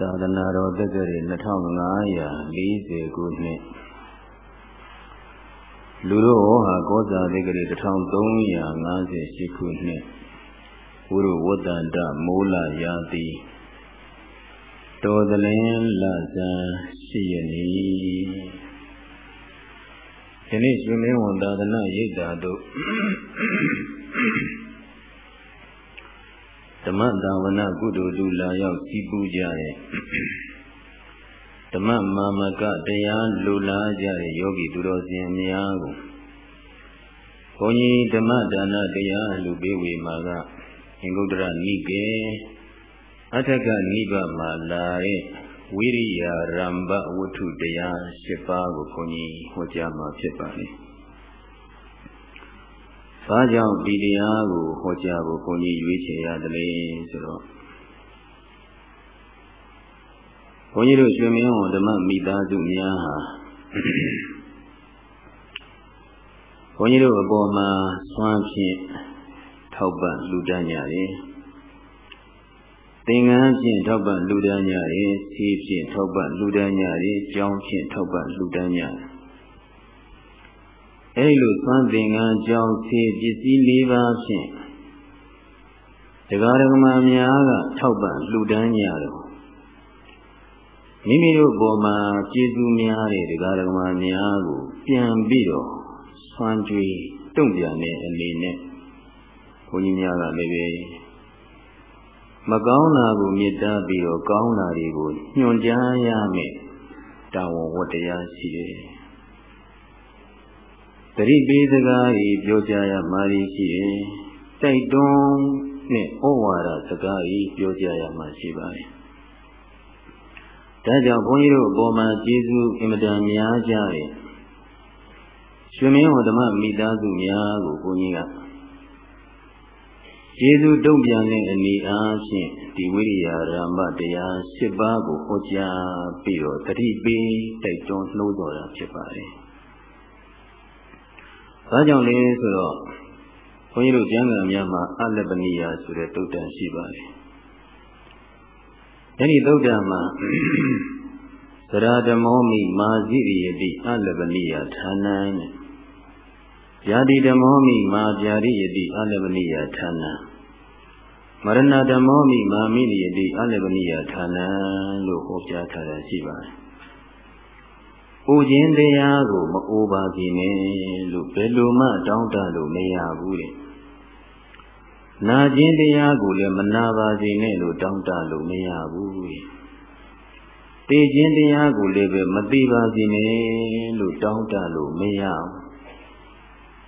သာသနာတော်တက္ကရာ2540ခုနှစ်လူတို့ဟောဟာကောဇာတက္ကရာ1358ခုနှစ်ဝရုဝတ္တန္တမိုးလာရာတိတော်သလင်းလဇန်ရှိရနီယနေ့ရှင်မင်းဝန်သာသနာရိပ်သာတို့ ဓမ္မသာဝနာကုသိုလ်လူလာရောက်စီးပူးကြတဲ့ဓမ္မမာမကတရားလူလာကြတဲ့ယောဂီသူတော်စင်များကိုဘုန်းကြီးဓမ္မဒါနတရားလူပေးဝေမှာကအင်္ဂုတ္တရနိကေအထက်ကနိဗ္ဗာန်မှာလာတဲ့ဝိရိယရမ္ဘဝတ္ထုတရား၈ပါးကိုဘုန်းကြီးဟောကြားမှာဖြစ်ပါလေ။ ဘာကြောင့်ဒီတရားကိုဟောကြားဖို့ဘုန်းကြီးရွေးချယ်ရတယ်လဲဆိုတော့ဘုန်းကြီးတို့ရွှေမင်းဝန်ဓမ္မမိသားစုများဟာဘုန်းကြီးတို့အပေါ်မှာစွမ်းဖြင့်ထောက်ပံ့လူတန်းကြတယ်သင်္ကန်းဖြင့်ထောက်ပံ့လူတန်းကြတယ်စီးဖြင့်ထောက်ပံ့လူတန်းကြတယ်ကြောင်းဖြင့်ထောက်ပံ့လူတန်းကြတယ် အဲဒီလိုသွမ်းသင်္ကန်းကြောင်းဖြည့်ပစ္စည်း၄ပါးဖြင့်တရားဓမ္မများကထောက်ပံ့လှူဒန်းကြတော့မိမိတို့ဘောမှာကျေးဇူးများတဲ့တရားဓမ္မများကိုပြန်ပြီးတော့ဆွမ်းကြွေးတုံ့ပြန်တဲ့အနေနဲ့ဘုန်းကြီးများကလည်းပဲမကောင်းတာကိုမေတ္တာပြီးတော့ကောင်းတာတွေကိုညွှန်ကြားရမယ်တာဝန်ဝတ္တရားရှိတယ် တတိပေးစကားကြီးပြောကြရမှာရှိတယ်။တိုက်တွန်းနဲ့ဩဝါဒစကားကြီးပြောကြရမှာရှိပါတယ်။ဒါကြောင့်ဘုန်းကြီးတို့အပေါ်မှာကျေးဇူးအင်မတန်များကြတယ်။ရှင်မင်းဟောဓမ္မမိသားစုများကိုဘုန်းကြီးကကျေးဇူးတုံ့ပြန်တဲ့အနေအားဖြင့်ဒီဝိရိယရမ္မတရား၈ပါးကိုဟောကြားပြီးတော့တတိပေးတိုက်တွန်းနှိုးတော်တာဖြစ်ပါတယ်။။ ဘာကြောင့်လဲဆိုတော့ဘုန်းကြီးတို့ကျမ်းဂန်များမှာအလပနိယဆိုတဲ့တုတ်တန်ရှိပါတယ်။အဲဒီတုတ်တန်မှာသရဓမောမိမာဇိရိယတိအလပနိယဌာနံဗျာတိဓမောမိမာဗျာရိယတိအလပနိယဌာနံမရဏဓမောမိမာမိရိယတိအလပနိယဌာနံလို့ဟောကြားထားတာရှိပါတယ် အိုခြင်းတရားကိုမအိုပါစေနဲ့လို့ဘယ်လိုမှတောင်းတလို့မရဘူးတဲ့။နာခြင်းတရားကိုလည်းမနာပါစေနဲ့လို့တောင်းတလို့မရဘူးတဲ့။သိခြင်းတရားကိုလည်းပဲမသိပါစေနဲ့လို့တောင်းတလို့မရဘူး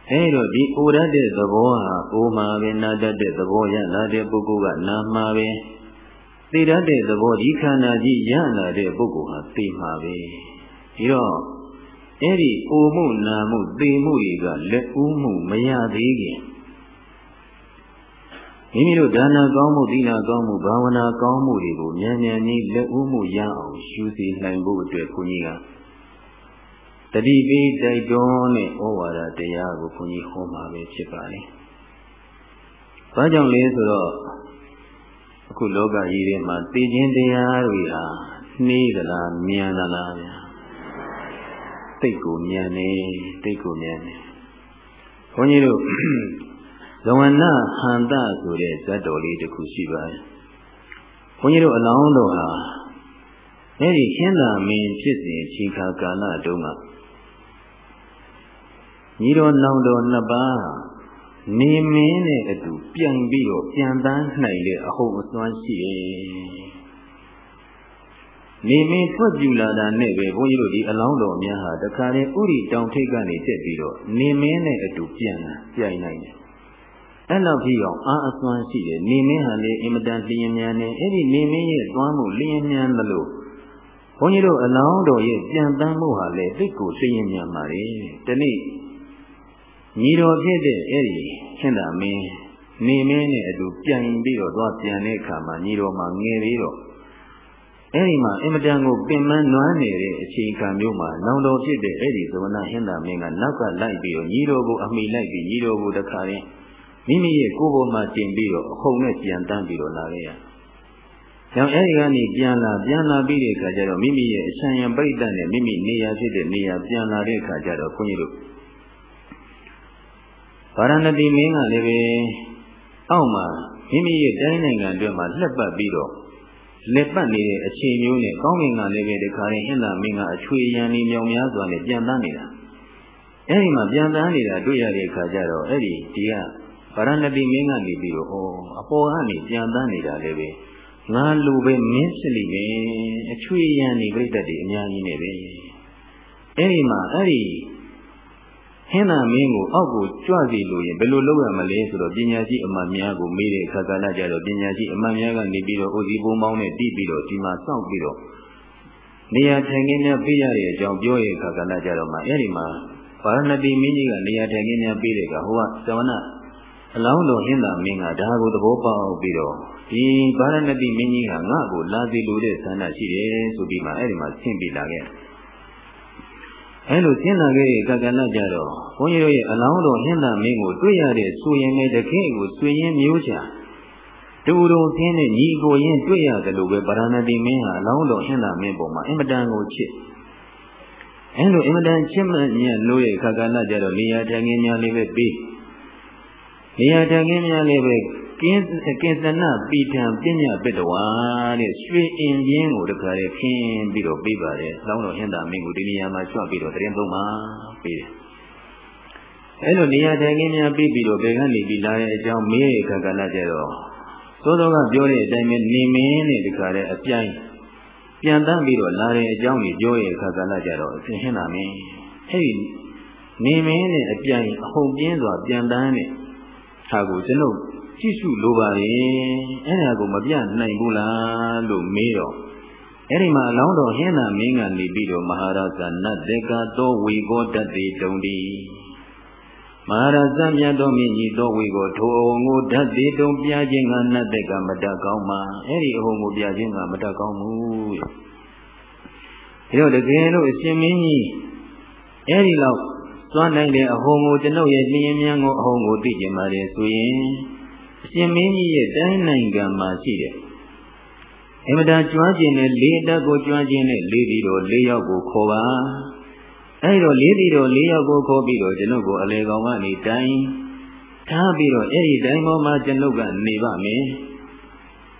။အဲတော့ဒီအိုရတဲ့သဘောဟာအိုမှာပဲနာတတ်တဲ့သဘောရလာတဲ့ပုဂ္ဂိုလ်ကနာမှာပဲသိတတ်တဲ့သဘောဒီခန္ဓာကြီးရလာတဲ့ပုဂ္ဂိုလ်ဟာသိမှာပဲ။ ဒီတော့အဲ့ဒီအိုမှုနာမှုသိမှုတွေကလက်ဦးမှုမရသေးခင်မိမိတို့ဒါနကောင်းမှုသီလကောင်းမှုဘာဝနာကောင်းမှုတွေကိုမြန်မြန်ကြီးလက်ဦးမှုရအောင်ရှုစီနိုင်ဖို့အတွက်ခွန်ကြီးကတတိပိတိုက်တွန်းတဲ့ဩဝါဒတရားကိုခွန်ကြီးဟောမှာပဲဖြစ်ပါလေ။ဘာကြောင့်လဲဆိုတော့အခုလောကကြီးထဲမှာသိခြင်းတရားတွေဟာနှေးသလားမြန်သလားဗျာ တိတ်ကိုမြန်နေတိတ်ကိုမြန်နေဘုန်းကြီးတို့ဇဝနဟန္တဆိုတဲ့ဇတ်တော်လေးတစ်ခုရှိပါတယ်ဘုန်းကြီးတို့အလောင်းတော်ဟာအဲ့ဒီရှင်းသာမင်းဖြစ်စဉ်ချိန်ခါကာလတုန်းကညီတော်နောင်တော်နှစ်ပါးနေမင်းနဲ့အတူပြန်ပြီးတော့ပြန်တန်းနိုင်တဲ့အဟုတ်အစွမ်းရှိတယ် နေမင်းထွက်ပြူလာတာနဲ့ပဲဘုန်းကြီးတို့ဒီအလောင်းတော်များဟာတခါလေဥရိတောင်ထိပ်ကနေတက်ပြီးတော့နေမင်းနဲ့အတူပြန်လာပြိုင်နိုင်တယ်။အဲ့လောက်ကြီးအောင်အာအစွမ်းရှိတယ်နေမင်းဟာလေအင်မတန်လျင်မြန်နေအဲ့ဒီနေမင်းရဲ့သွမ်းမှုလျင်မြန်သလိုဘုန်းကြီးတို့အလောင်းတော်ရဲ့ပြန်တမ်းမှုဟာလေသိကိုလျင်မြန်ပါလေ။ဒီနေ့ညီတော်ဖြစ်တဲ့အဲ့ဒီခင်သာမင်းနေမင်းနဲ့အတူပြန်ပြီးတော့သွားပြန်တဲ့အခါမှာညီတော်မှာငယ်ပြီးတော့ အဲဒီမှာအင်မတန်ကိုပင်မနွမ်းနေတဲ့အချိန်ခံမျိုးမှာနောင်တော်ဖြစ်တဲ့အဲ့ဒီသမဏဟင်္သာမင်းကနောက်ကလိုက်ပြီးတော့ညီတော်ကိုအမိလိုက်ပြီးညီတော်ကိုတခါရင်မိမိရဲ့ကိုယ်ပေါ်မှာတင်ပြီးတော့အဟုန်နဲ့ပြန်တန်းပြီးတော့လာခဲ့ရကြောင့်အဲဒီကနေပြန်လာပြန်လာပြီးတဲ့အခါကျတော့မိမိရဲ့အချမ်းရံပိဋကနဲ့မိမိနေရာဖြစ်တဲ့နေရာပြန်လာတဲ့အခါကျတော့ခွန်ကြီးတို့ဗာရဏသီမင်းကလည်းပဲအောက်မှာမိမိရဲ့တိုင်းနိုင်ငံအတွင်းမှာလှက်ပတ်ပြီးတော့ လက်ပတ်နေတဲ့အခြေမျိုးနဲ့ကောင်းကင်ကလည်းပဲတခါရင်အင်းသာမင်းကအချွေရန်နေမြောင်များစွာနဲ့ပြန်တန်းနေတာအဲဒီမှာပြန်တန်းနေတာတွေ့ရတဲ့အခါကျတော့အဲ့ဒီဒီကဗာရဏသီမင်းကနေပြီးတော့ဩအပေါ်ကနေပြန်တန်းနေတာလည်းပဲငါလူပဲမင်းစလိပဲအချွေရန်နေပြိတ္တတွေအများကြီးနေပဲအဲ့ဒီမှာအဲ့ဒီ ဟင်းသာမင်းကိုအောက်ကိုကြွစီလို့ရင်ဘယ်လိုလုပ်ရမလဲဆိုတော့ပညာရှိအမှန်များကိုမေးတဲ့အခါကလည်းကြတော့ပညာရှိအမှန်များကနေပြီးတော့အိုစီပုံပေါင်းနဲ့တီးပြီးတော့ဒီမှာစောင့်ပြီးတော့နေရာထိုင်ခင်းများပေးရတဲ့အကြောင်းပြောရတဲ့အခါကလည်းကြတော့မှအဲ့ဒီမှာဗာရဏသီမင်းကြီးကနေရာထိုင်ခင်းများပေးတဲ့အခါဟိုကသမဏအလောင်းတော်ဟင်းသာမင်းကဒါကိုသဘောပေါက်ပြီးတော့ဒီဗာရဏသီမင်းကြီးကငါ့ကိုလာစီလို့တဲ့ဆန္ဒရှိတယ်ဆိုပြီးမှအဲ့ဒီမှာဆင့်ပြလာခဲ့ အဲလိုဆင်းလာခဲ့တဲ့ကကလကြတော့ဘုန်းကြီးတို့ရဲ့အလောင်းတော်ဟင်းသာမင်းကိုတွေ့ရတဲ့ဆိုရင်လည်းတခင်ကိုဆွေရင်မျိုးချာတူတုံဆင်းတဲ့ညီကိုရင်တွေ့ရတယ်လို့ပဲဗရဏတိမင်းဟာအလောင်းတော်ဟင်းသာမင်းပေါ်မှာအင်မတန်ကိုချစ်အဲလိုအင်မတန်ချစ်မှညံ့လို့ရဲ့ခကလကြတော့နေရာထိုင်ခင်းများလေးပဲပြီးနေရာထိုင်ခင်းများလေးပဲ ကင်းကင်းစနပိထံပညာပတ္တဝါတဲ့ရွှေအင်ပြင်းကိုတခါလေခင်းပြီးတော့ပြီးပါတယ်။လောင်းတော်ဟင်္သာမင်းကိုဒီနေရာမှာကြွပြီးတော့တရင်သုံးပါပြီးတယ်။အဲလိုနေရာထိုင်ခင်းများပြီးပြီးတော့ဘယ်ကနေပြီးလာတဲ့အကြောင်းမေးတဲ့အခါကလည်းကြတော့သို့တော်ကပြောတဲ့အတိုင်းပဲနေမင်းနဲ့တခါလေအပြိုင်ပြန်တန်းပြီးတော့လာတဲ့အကြောင်းကိုပြောရဲ့အခါကလည်းကြတော့အရှင်ဟင်္သာမင်းအဲဒီနေမင်းနဲ့အပြိုင်အဟုန်ပြင်းစွာပြန်တန်းတဲ့ဟာကိုကျွန်ုပ် ကြည့်ရှုလိုပါလေအဲ့ဒါကိုမပြနိုင်ဘူးလားလို့မေးတော့အဲ့ဒီမှာအလောင်းတော်ဟင်းသာမင်းကနေပြီးတော့မဟာရဇနတ်တေကသောဝေကောတတိတုံတိမဟာရဇမြတ်တော်မြင့်ကြီးသောဝေကောထိုအုံကိုဓာတ်တိတုံပြခြင်းကနတ်တေကမတတ်ကောင်းမှာအဲ့ဒီအုံကိုပြခြင်းကမတတ်ကောင်းဘူးတဲ့ဒါတော့တကယ်လို့အရှင်မင်းကြီးအဲ့ဒီလောက်သွားနိုင်တဲ့အဟုံကိုကျွန်ုပ်ရဲ့လျင်မြန်ကိုအဟုံကိုသိကျင်ပါတယ်ဆိုရင်အ ရှင်မင်းကြီးရဲ့တိုင်းနိုင်ငံမှာရှိတယ်အမတာကျွမ်းကျင်တဲ့လေးတက်ကိုကျွမ်းကျင်တဲ့လေးဒီတော်လေးယောက်ကိုခေါ်ပါအဲဒီတော့လေးဒီတော်လေးယောက်ကိုခေါ်ပြီးတော့ကျွန်ုပ်ကိုအလေကောင်ကနေတိုင်းထားပြီးတော့အဲ့ဒီတိုင်းပေါ်မှာကျွန်ုပ်ကနေပါမယ်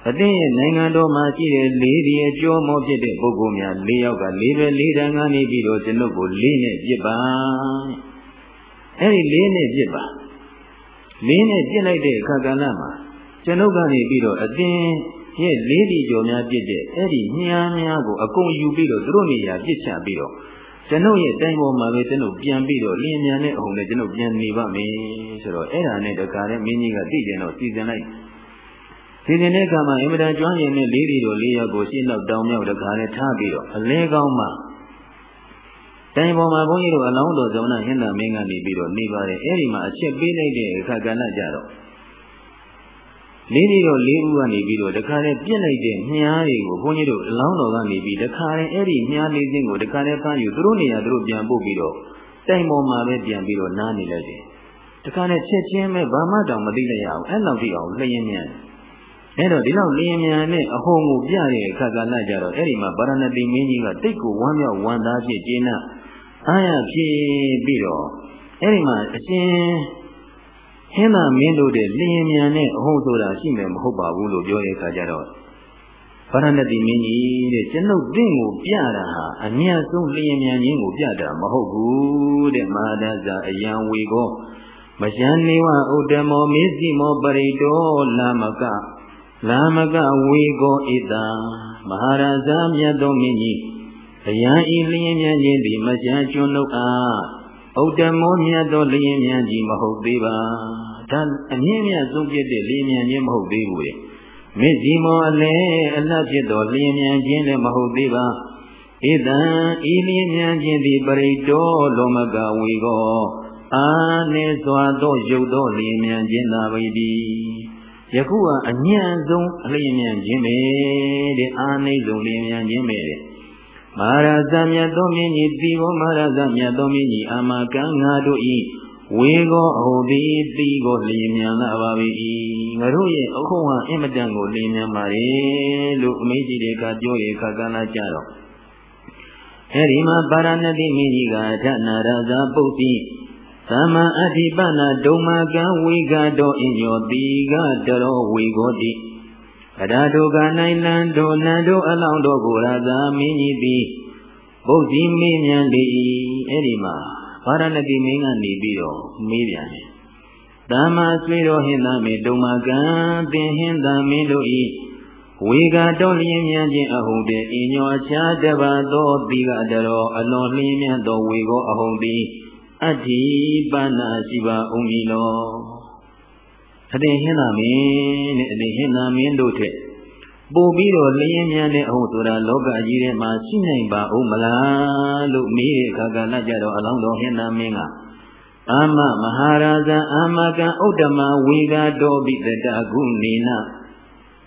အသင်းရဲ့နိုင်ငံတော်မှာရှိတဲ့လေးဒီအကျော်မောဖြစ်တဲ့ပုဂ္ဂိုလ်များ၄ယောက်ကလေးပဲလေးတန်းကနေပြီးတော့ကျွန်ုပ်ကိုလေးနဲ့ပြစ်ပါအဲ့ဒီလေးနဲ့ပြစ်ပါ လင်းနဲ့ပြစ်လိုက်တဲ့အခါကဏ္ဍမှာကျွန်ုပ်ကနေပြီးတော့အတင်းရဲ့လေးဒီကြော်များပြစ်တဲ့အဲ့ဒီညာများကိုအကုန်ယူပြီးတော့သူတို့နေရာပြစ်ချပြီးတော့ကျွန်ုပ်ရဲ့တိုင်းပေါ်မှာပဲကျွန်ုပ်ပြန်ပြီးတော့လင်းမြန်တဲ့အုံနဲ့ကျွန်ုပ်ပြန်နေပါမယ်ဆိုတော့အဲ့ဒါနဲ့တခါတည်းမင်းကြီးကသိကျင်တော့စီစဉ်လိုက်စီစဉ်တဲ့အခါမှာအင်မတန်ကျွမ်းကျင်တဲ့လေးဒီတို့လေးယောက်ကိုရှင်းတော့တောင်းမြောက်တခါတည်းထားပြီးတော့အလဲကောင်းမှ တိုင်ပေါ်မှာဘုန်းကြီးတို့အလောင်းတော်ဇောနာဟင်္သာမင်းကနေပြီးတော့နေပါတယ်အဲ့ဒီမှာအချက်ပေးလိုက်တဲ့အခါကဏ္ဍကြတော့လေးဒီတော့လေးဦးကနေပြီးတော့တခါတည်းပြစ်လိုက်တဲ့မြားတွေကိုဘုန်းကြီးတို့အလောင်းတော်ကနေပြီးတခါတည်းအဲ့ဒီမြားလေးစင်းကိုတခါတည်းဖမ်းယူသူတို့နေရာသူတို့ပြန်ပို့ပြီးတော့တိုင်ပေါ်မှာပဲပြန်ပြီးတော့နားနေလိုက်တယ်တခါနဲ့ချက်ချင်းပဲဘာမှတောင်မသိလိုက်ရအောင်အဲ့လောက်ထိအောင်လျင်မြန်အဲ့တော့ဒီလောက်လျင်မြန်နဲ့အဟုန်ကိုပြတဲ့အခါကလည်းကြတော့အဲ့ဒီမှာဗာရဏသီမင်းကြီးကတိတ်ကိုဝမ်းမြောက်ဝမ်းသာဖြစ်ကျင်းနာ အားရဖြစ်ပြီးတော့အဲ့ဒီမှာအရှင်ဟင်းသာမင်းတို့တဲ့လျင်မြန်နဲ့အဟုတ်ဆိုတာရှိမယ်မဟုတ်ပါဘူးလို့ပြောတဲ့အခါကျတော့ဗရဏတိမင်းကြီးတဲ့ကျွန်ုပ်တင့်ကိုပြတာဟာအမြတ်ဆုံးလျင်မြန်ခြင်းကိုပြတာမဟုတ်ဘူးတဲ့မဟာဒဇာအယံဝေကောမယံနေဝဥဒ္ဓမောမေစီမောပရိတောလာမကလာမကဝေကောဣတာမဟာရာဇာမြတ်တော်မင်းကြီး အယံဤလျင်မြန်ခြင်းသည်မကြံကျွန်းလို့အားဥဒ္ဓမောမြတ်သောလျင်မြန်ကြီးမဟုတ်သေးပါဒါအမြင့်မြတ်ဆုံးဖြစ်တဲ့လျင်မြန်ခြင်းမဟုတ်သေးဘူးလေမေဇီမောအလဲအလတ်ဖြစ်သောလျင်မြန်ခြင်းလည်းမဟုတ်သေးပါဣဒံဤလျင်မြန်ခြင်းသည်ပရိတောလောမကဝေကောအာနေစွာသောရုပ်သောလျင်မြန်ခြင်းသာပေသည်ယခုကအညံ့ဆုံးအလျင်မြန်ခြင်းပဲတဲ့အာနေဆုံးလျင်မြန်ခြင်းပဲတဲ့ မဟာရဇမြတ်သောမင်းကြီးဒီဘောမဟာရဇမြတ်သောမင်းကြီးအာမကံငါတို့ဤဝဝေကောအဟုတိတိကိုလျင်မြန်လာပါပြီငါတို့ရဲ့အခုဟာအင်မတန်ကိုလျင်မြန်ပါလေလို့အမေကြီးတွေကပြောရခါကလာကြတော့အဲဒီမှာပါရဏတိမင်းကြီးကဌနာရဇာပုတ်တိသမ္မာအဋ္ဌိပနာဒုံမာကံဝေကတောအညောတိကတရောဝေကောတိ အရာဒုကနိုင်လန်တို့နန္တို့အလောင်းတို့ကိုရာဇာမင်းကြီးသည်ပုတ်တိမင်းမြန်လေ၏အဲ့ဒီမှာဗာရဏတိမင်းကနေပြီးတော့မေးပြန်တယ်သမ္မာဆွေတော်ဟင်သာမေတုံမာကံသင်ဟင်သာမင်းတို့ဤဝေကတော်လျင်မြန်ခြင်းအဟုန်တေအညောအခြားတပါသောတိကတရောအလွန်လျင်မြန်သောဝေကောအဟုန်တိအတ္တိပဏ္ဏရှိပါဦးမည်လော အတင်ဟင်သာမင်းနဲ့အတင်ဟင်သာမင်းတို့ထက်ပို့ပြီးတော့လျင်မြန်တဲ့အဟုတ်ဆိုတာလောကကြီးထဲမှာရှိနိုင်ပါဦးမလားလို့မေးတဲ့အခါကလည်းကြတော့အလောင်းတော်ဟင်သာမင်းကအာမမဟာရာဇအာမကံဥဒ္ဓမဝေကတောပိတတဂုဏိန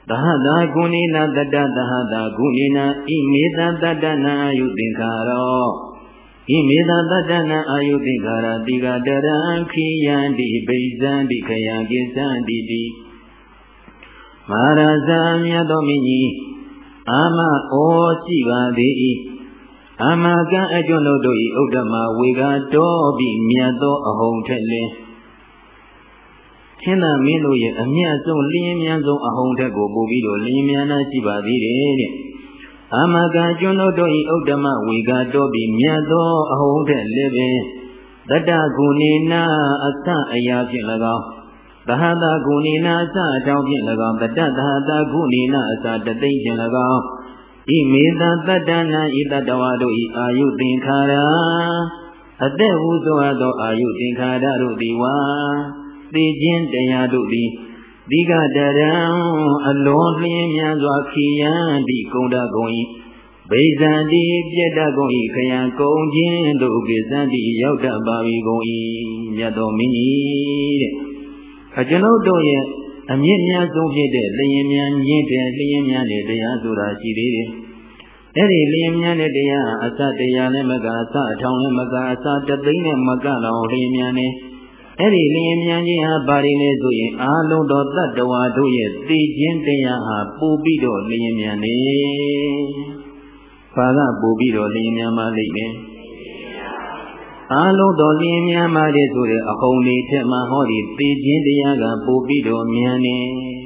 သဟတာဂုဏိနတတသဟတာဂုဏိနဣမေတတတနာယုသင်္ခါရော ဣမေတတတနာအာယုသင်္ခါရတိကတရံခိယံတိဘိဇံတိခယံကိသံတိတိမဟာရာဇာမြတ်သောမင်းကြီးအာမဩရှိပါသည်၏အာမကံအကျွန်းတို့၏ဥဒ္ဓမဝေကတော်ပြီးမြတ်သောအဟုန်ထက်လင်းချင်းသာမင်းတို့ရဲ့အမြတ်ဆုံးလင်းမြန်ဆုံးအဟုန်ထက်ကိုပို့ပြီးတော့လင်းမြန်နာရှိပါသေးတယ်တဲ့ အာမကံကျွန်းတို့၏ဥဒ္ဓမဝေကတော်ပြီးမြတ်သောအဟုန်ထက်လည်းပင်တတ္တကုဏေနာအသအရာဖြင့်၎င်းသဟတာဂုဏိနာအစအကြောင်းဖြင့်၎င်းတတ္တသဟတာဂုဏိနာအစတသိမ့်ဖြင့်၎င်းဣမေတတတ္တနာဣတတဝါတို့ဤအာယုသင်္ခါရအသက်ဟုသောအပ်သောအာယုသင်္ခါရတို့သည်ဝါသိခြင်းတရားတို့သည် ဒီကတရံအလွန်လျင်းမြန်စွာခီယံတိကုံတကုံဤဗိဇံတိပြက်တကုံဤခယံကုံခြင်းတို့ကိစ္စံတိရောက်တတ်ပါ၏ကုံဤမြတ်တော်မင်းကြီးတဲ့အကျွန်ုပ်တို့ရဲ့အမြင့်များဆုံးဖြစ်တဲ့လျင်မြန်ရင်းတဲ့လျင်မြန်တဲ့တရားဆိုတာရှိသေးတယ်။အဲ့ဒီလျင်မြန်တဲ့တရားအစတရားနဲ့မကအစအထောင်နဲ့မကအစတသိန်းနဲ့မကလောက်လျင်မြန်နေ အဲ့ဒီလျင်မြန်ခြင်းဟာဘာတွေလဲဆိုရင်အာလုံးတော်တတ္တဝါတို့ရဲ့သိခြင်းတရားဟာပို့ပြီးတော့လျင်မြန်နေ။ဘာကပို့ပြီးတော့လျင်မြန်မှလိမ့်မယ်။အာလုံးတော်လျင်မြန်ပါလေဆိုတဲ့အဟုန်လေးထက်မှဟောဒီသိခြင်းတရားကပို့ပြီးတော့မြန်နေ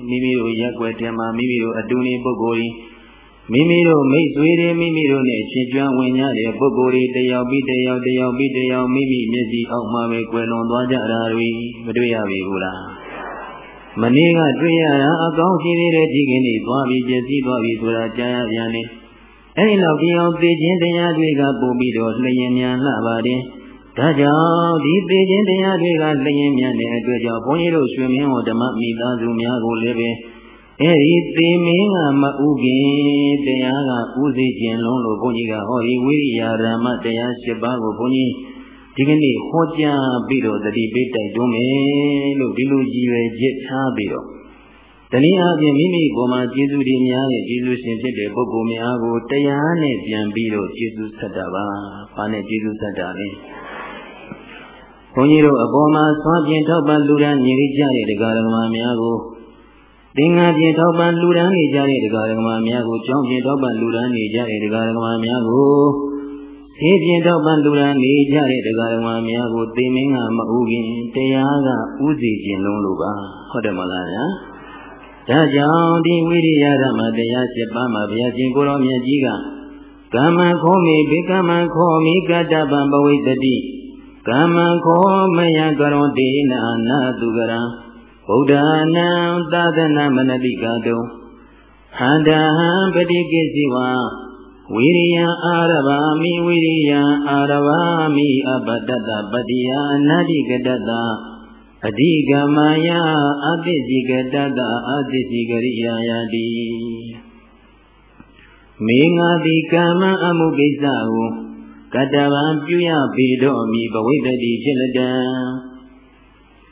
မိမိတို့ရက်ွယ်ထဲမှာမိမိတို့အတူနေပုဂ္ဂိုလ်ကြီး မိမိတို့မိတ်ဆွေတွေမိမိတို့နဲ့ရှင်ကျွမ်းဝင်ကြတဲ့ပုဂ္ဂိုလ်တွေတယောက်ပြီးတယောက်တယောက်ပြီးတယောက်မိမိမျက်စိအောက်မှာပဲကွယ်လွန်သွားကြတာတွေမတွေ့ရပြီဘူးလားမနေ့ကတွေ့ရတာအကောင်းရှိသေးတဲ့ဒီကနေ့သွားပြီးပြည့်စည်သွားပြီဆိုတာကြားရပြန်တယ်အဲဒီလောက်ဒီအောင်သိခြင်းတရားတွေကပို့ပြီးတော့လျင်မြန်လာပါတယ်ဒါကြောင့်ဒီသိခြင်းတရားတွေကလျင်မြန်တဲ့အတွက်ကြောင့်ဘုန်းကြီးတို့ရွှေမင်းဟောဓမ္မမိသားစုများကိုလည်းပဲ အဲဒီသေမင်းကမဥခင်တရားကဥသိခြင်းလုံးလို့ဘုန်းကြီးကဟောဒီဝိရိယဓမ္မတရား၈ပါးကိုဘုန်းကြီးဒီကနေ့ဟောကြားပြီးတော့တတိပိတိုက်တွန်းမယ်လို့ဒီလိုကြည်ရွယ်ချက်ထားပြီးတော့တနည်းအားဖြင့်မိမိကိုယ်မှာကျေးဇူးတွေများတဲ့ကျေးဇူးရှင်ဖြစ်တဲ့ပုဂ္ဂိုလ်များကိုတရားနဲ့ပြန်ပြီးတော့ကျေးဇူးဆက်တာပါ။ဘာနဲ့ကျေးဇူးဆက်တာလဲ။ဘုန်းကြီးတို့အပေါ်မှာသွမ်းပြင်ထောက်ပံ့လူရန်ညီရိကြတဲ့တရားဓမ္မများကို သင်္ဃာပြင်ထောက်ပံ့လူရန်နေကြတဲ့တရားဓမ္မများကိုကြောင်းပြင်ထောက်ပံ့လူရန်နေကြတဲ့တရားဓမ္မများကိုသေပြင်ထောက်ပံ့လူရန်နေကြတဲ့တရားဓမ္မများကိုသိမင်းကမဥခင်တရားကဥစီခြင်းလုံးလို့ပါဟုတ်တယ်မလားဗျာဒါကြောင့်ဒီဝိရိယဓမ္မတရား7ပါးမှာဘုရားရှင်ကိုရောမြတ်ကြီးကကမ္မခောမိဘေကမ္မခောမိကတ္တပံပဝိတ္တိကမ္မခောမယကရောတေနာနာသူကရံ ဗုဒ္ဓနာသာသနာမနတိကတုံဟန္တာဟံပတိကိစီဝါဝိရိယအာရဘာမိဝိရိယအာရဘာမိအပတတပတ္တိယအနာတိကတတအဓိကမယအတိစီကတတအတိစီကရိယာယတိမေငါတိကမ္မအမှုကိစ္စကိုကတ္တဗံပြုရပေတော့မိဘဝိတ္တိဖြစ်လက်တံ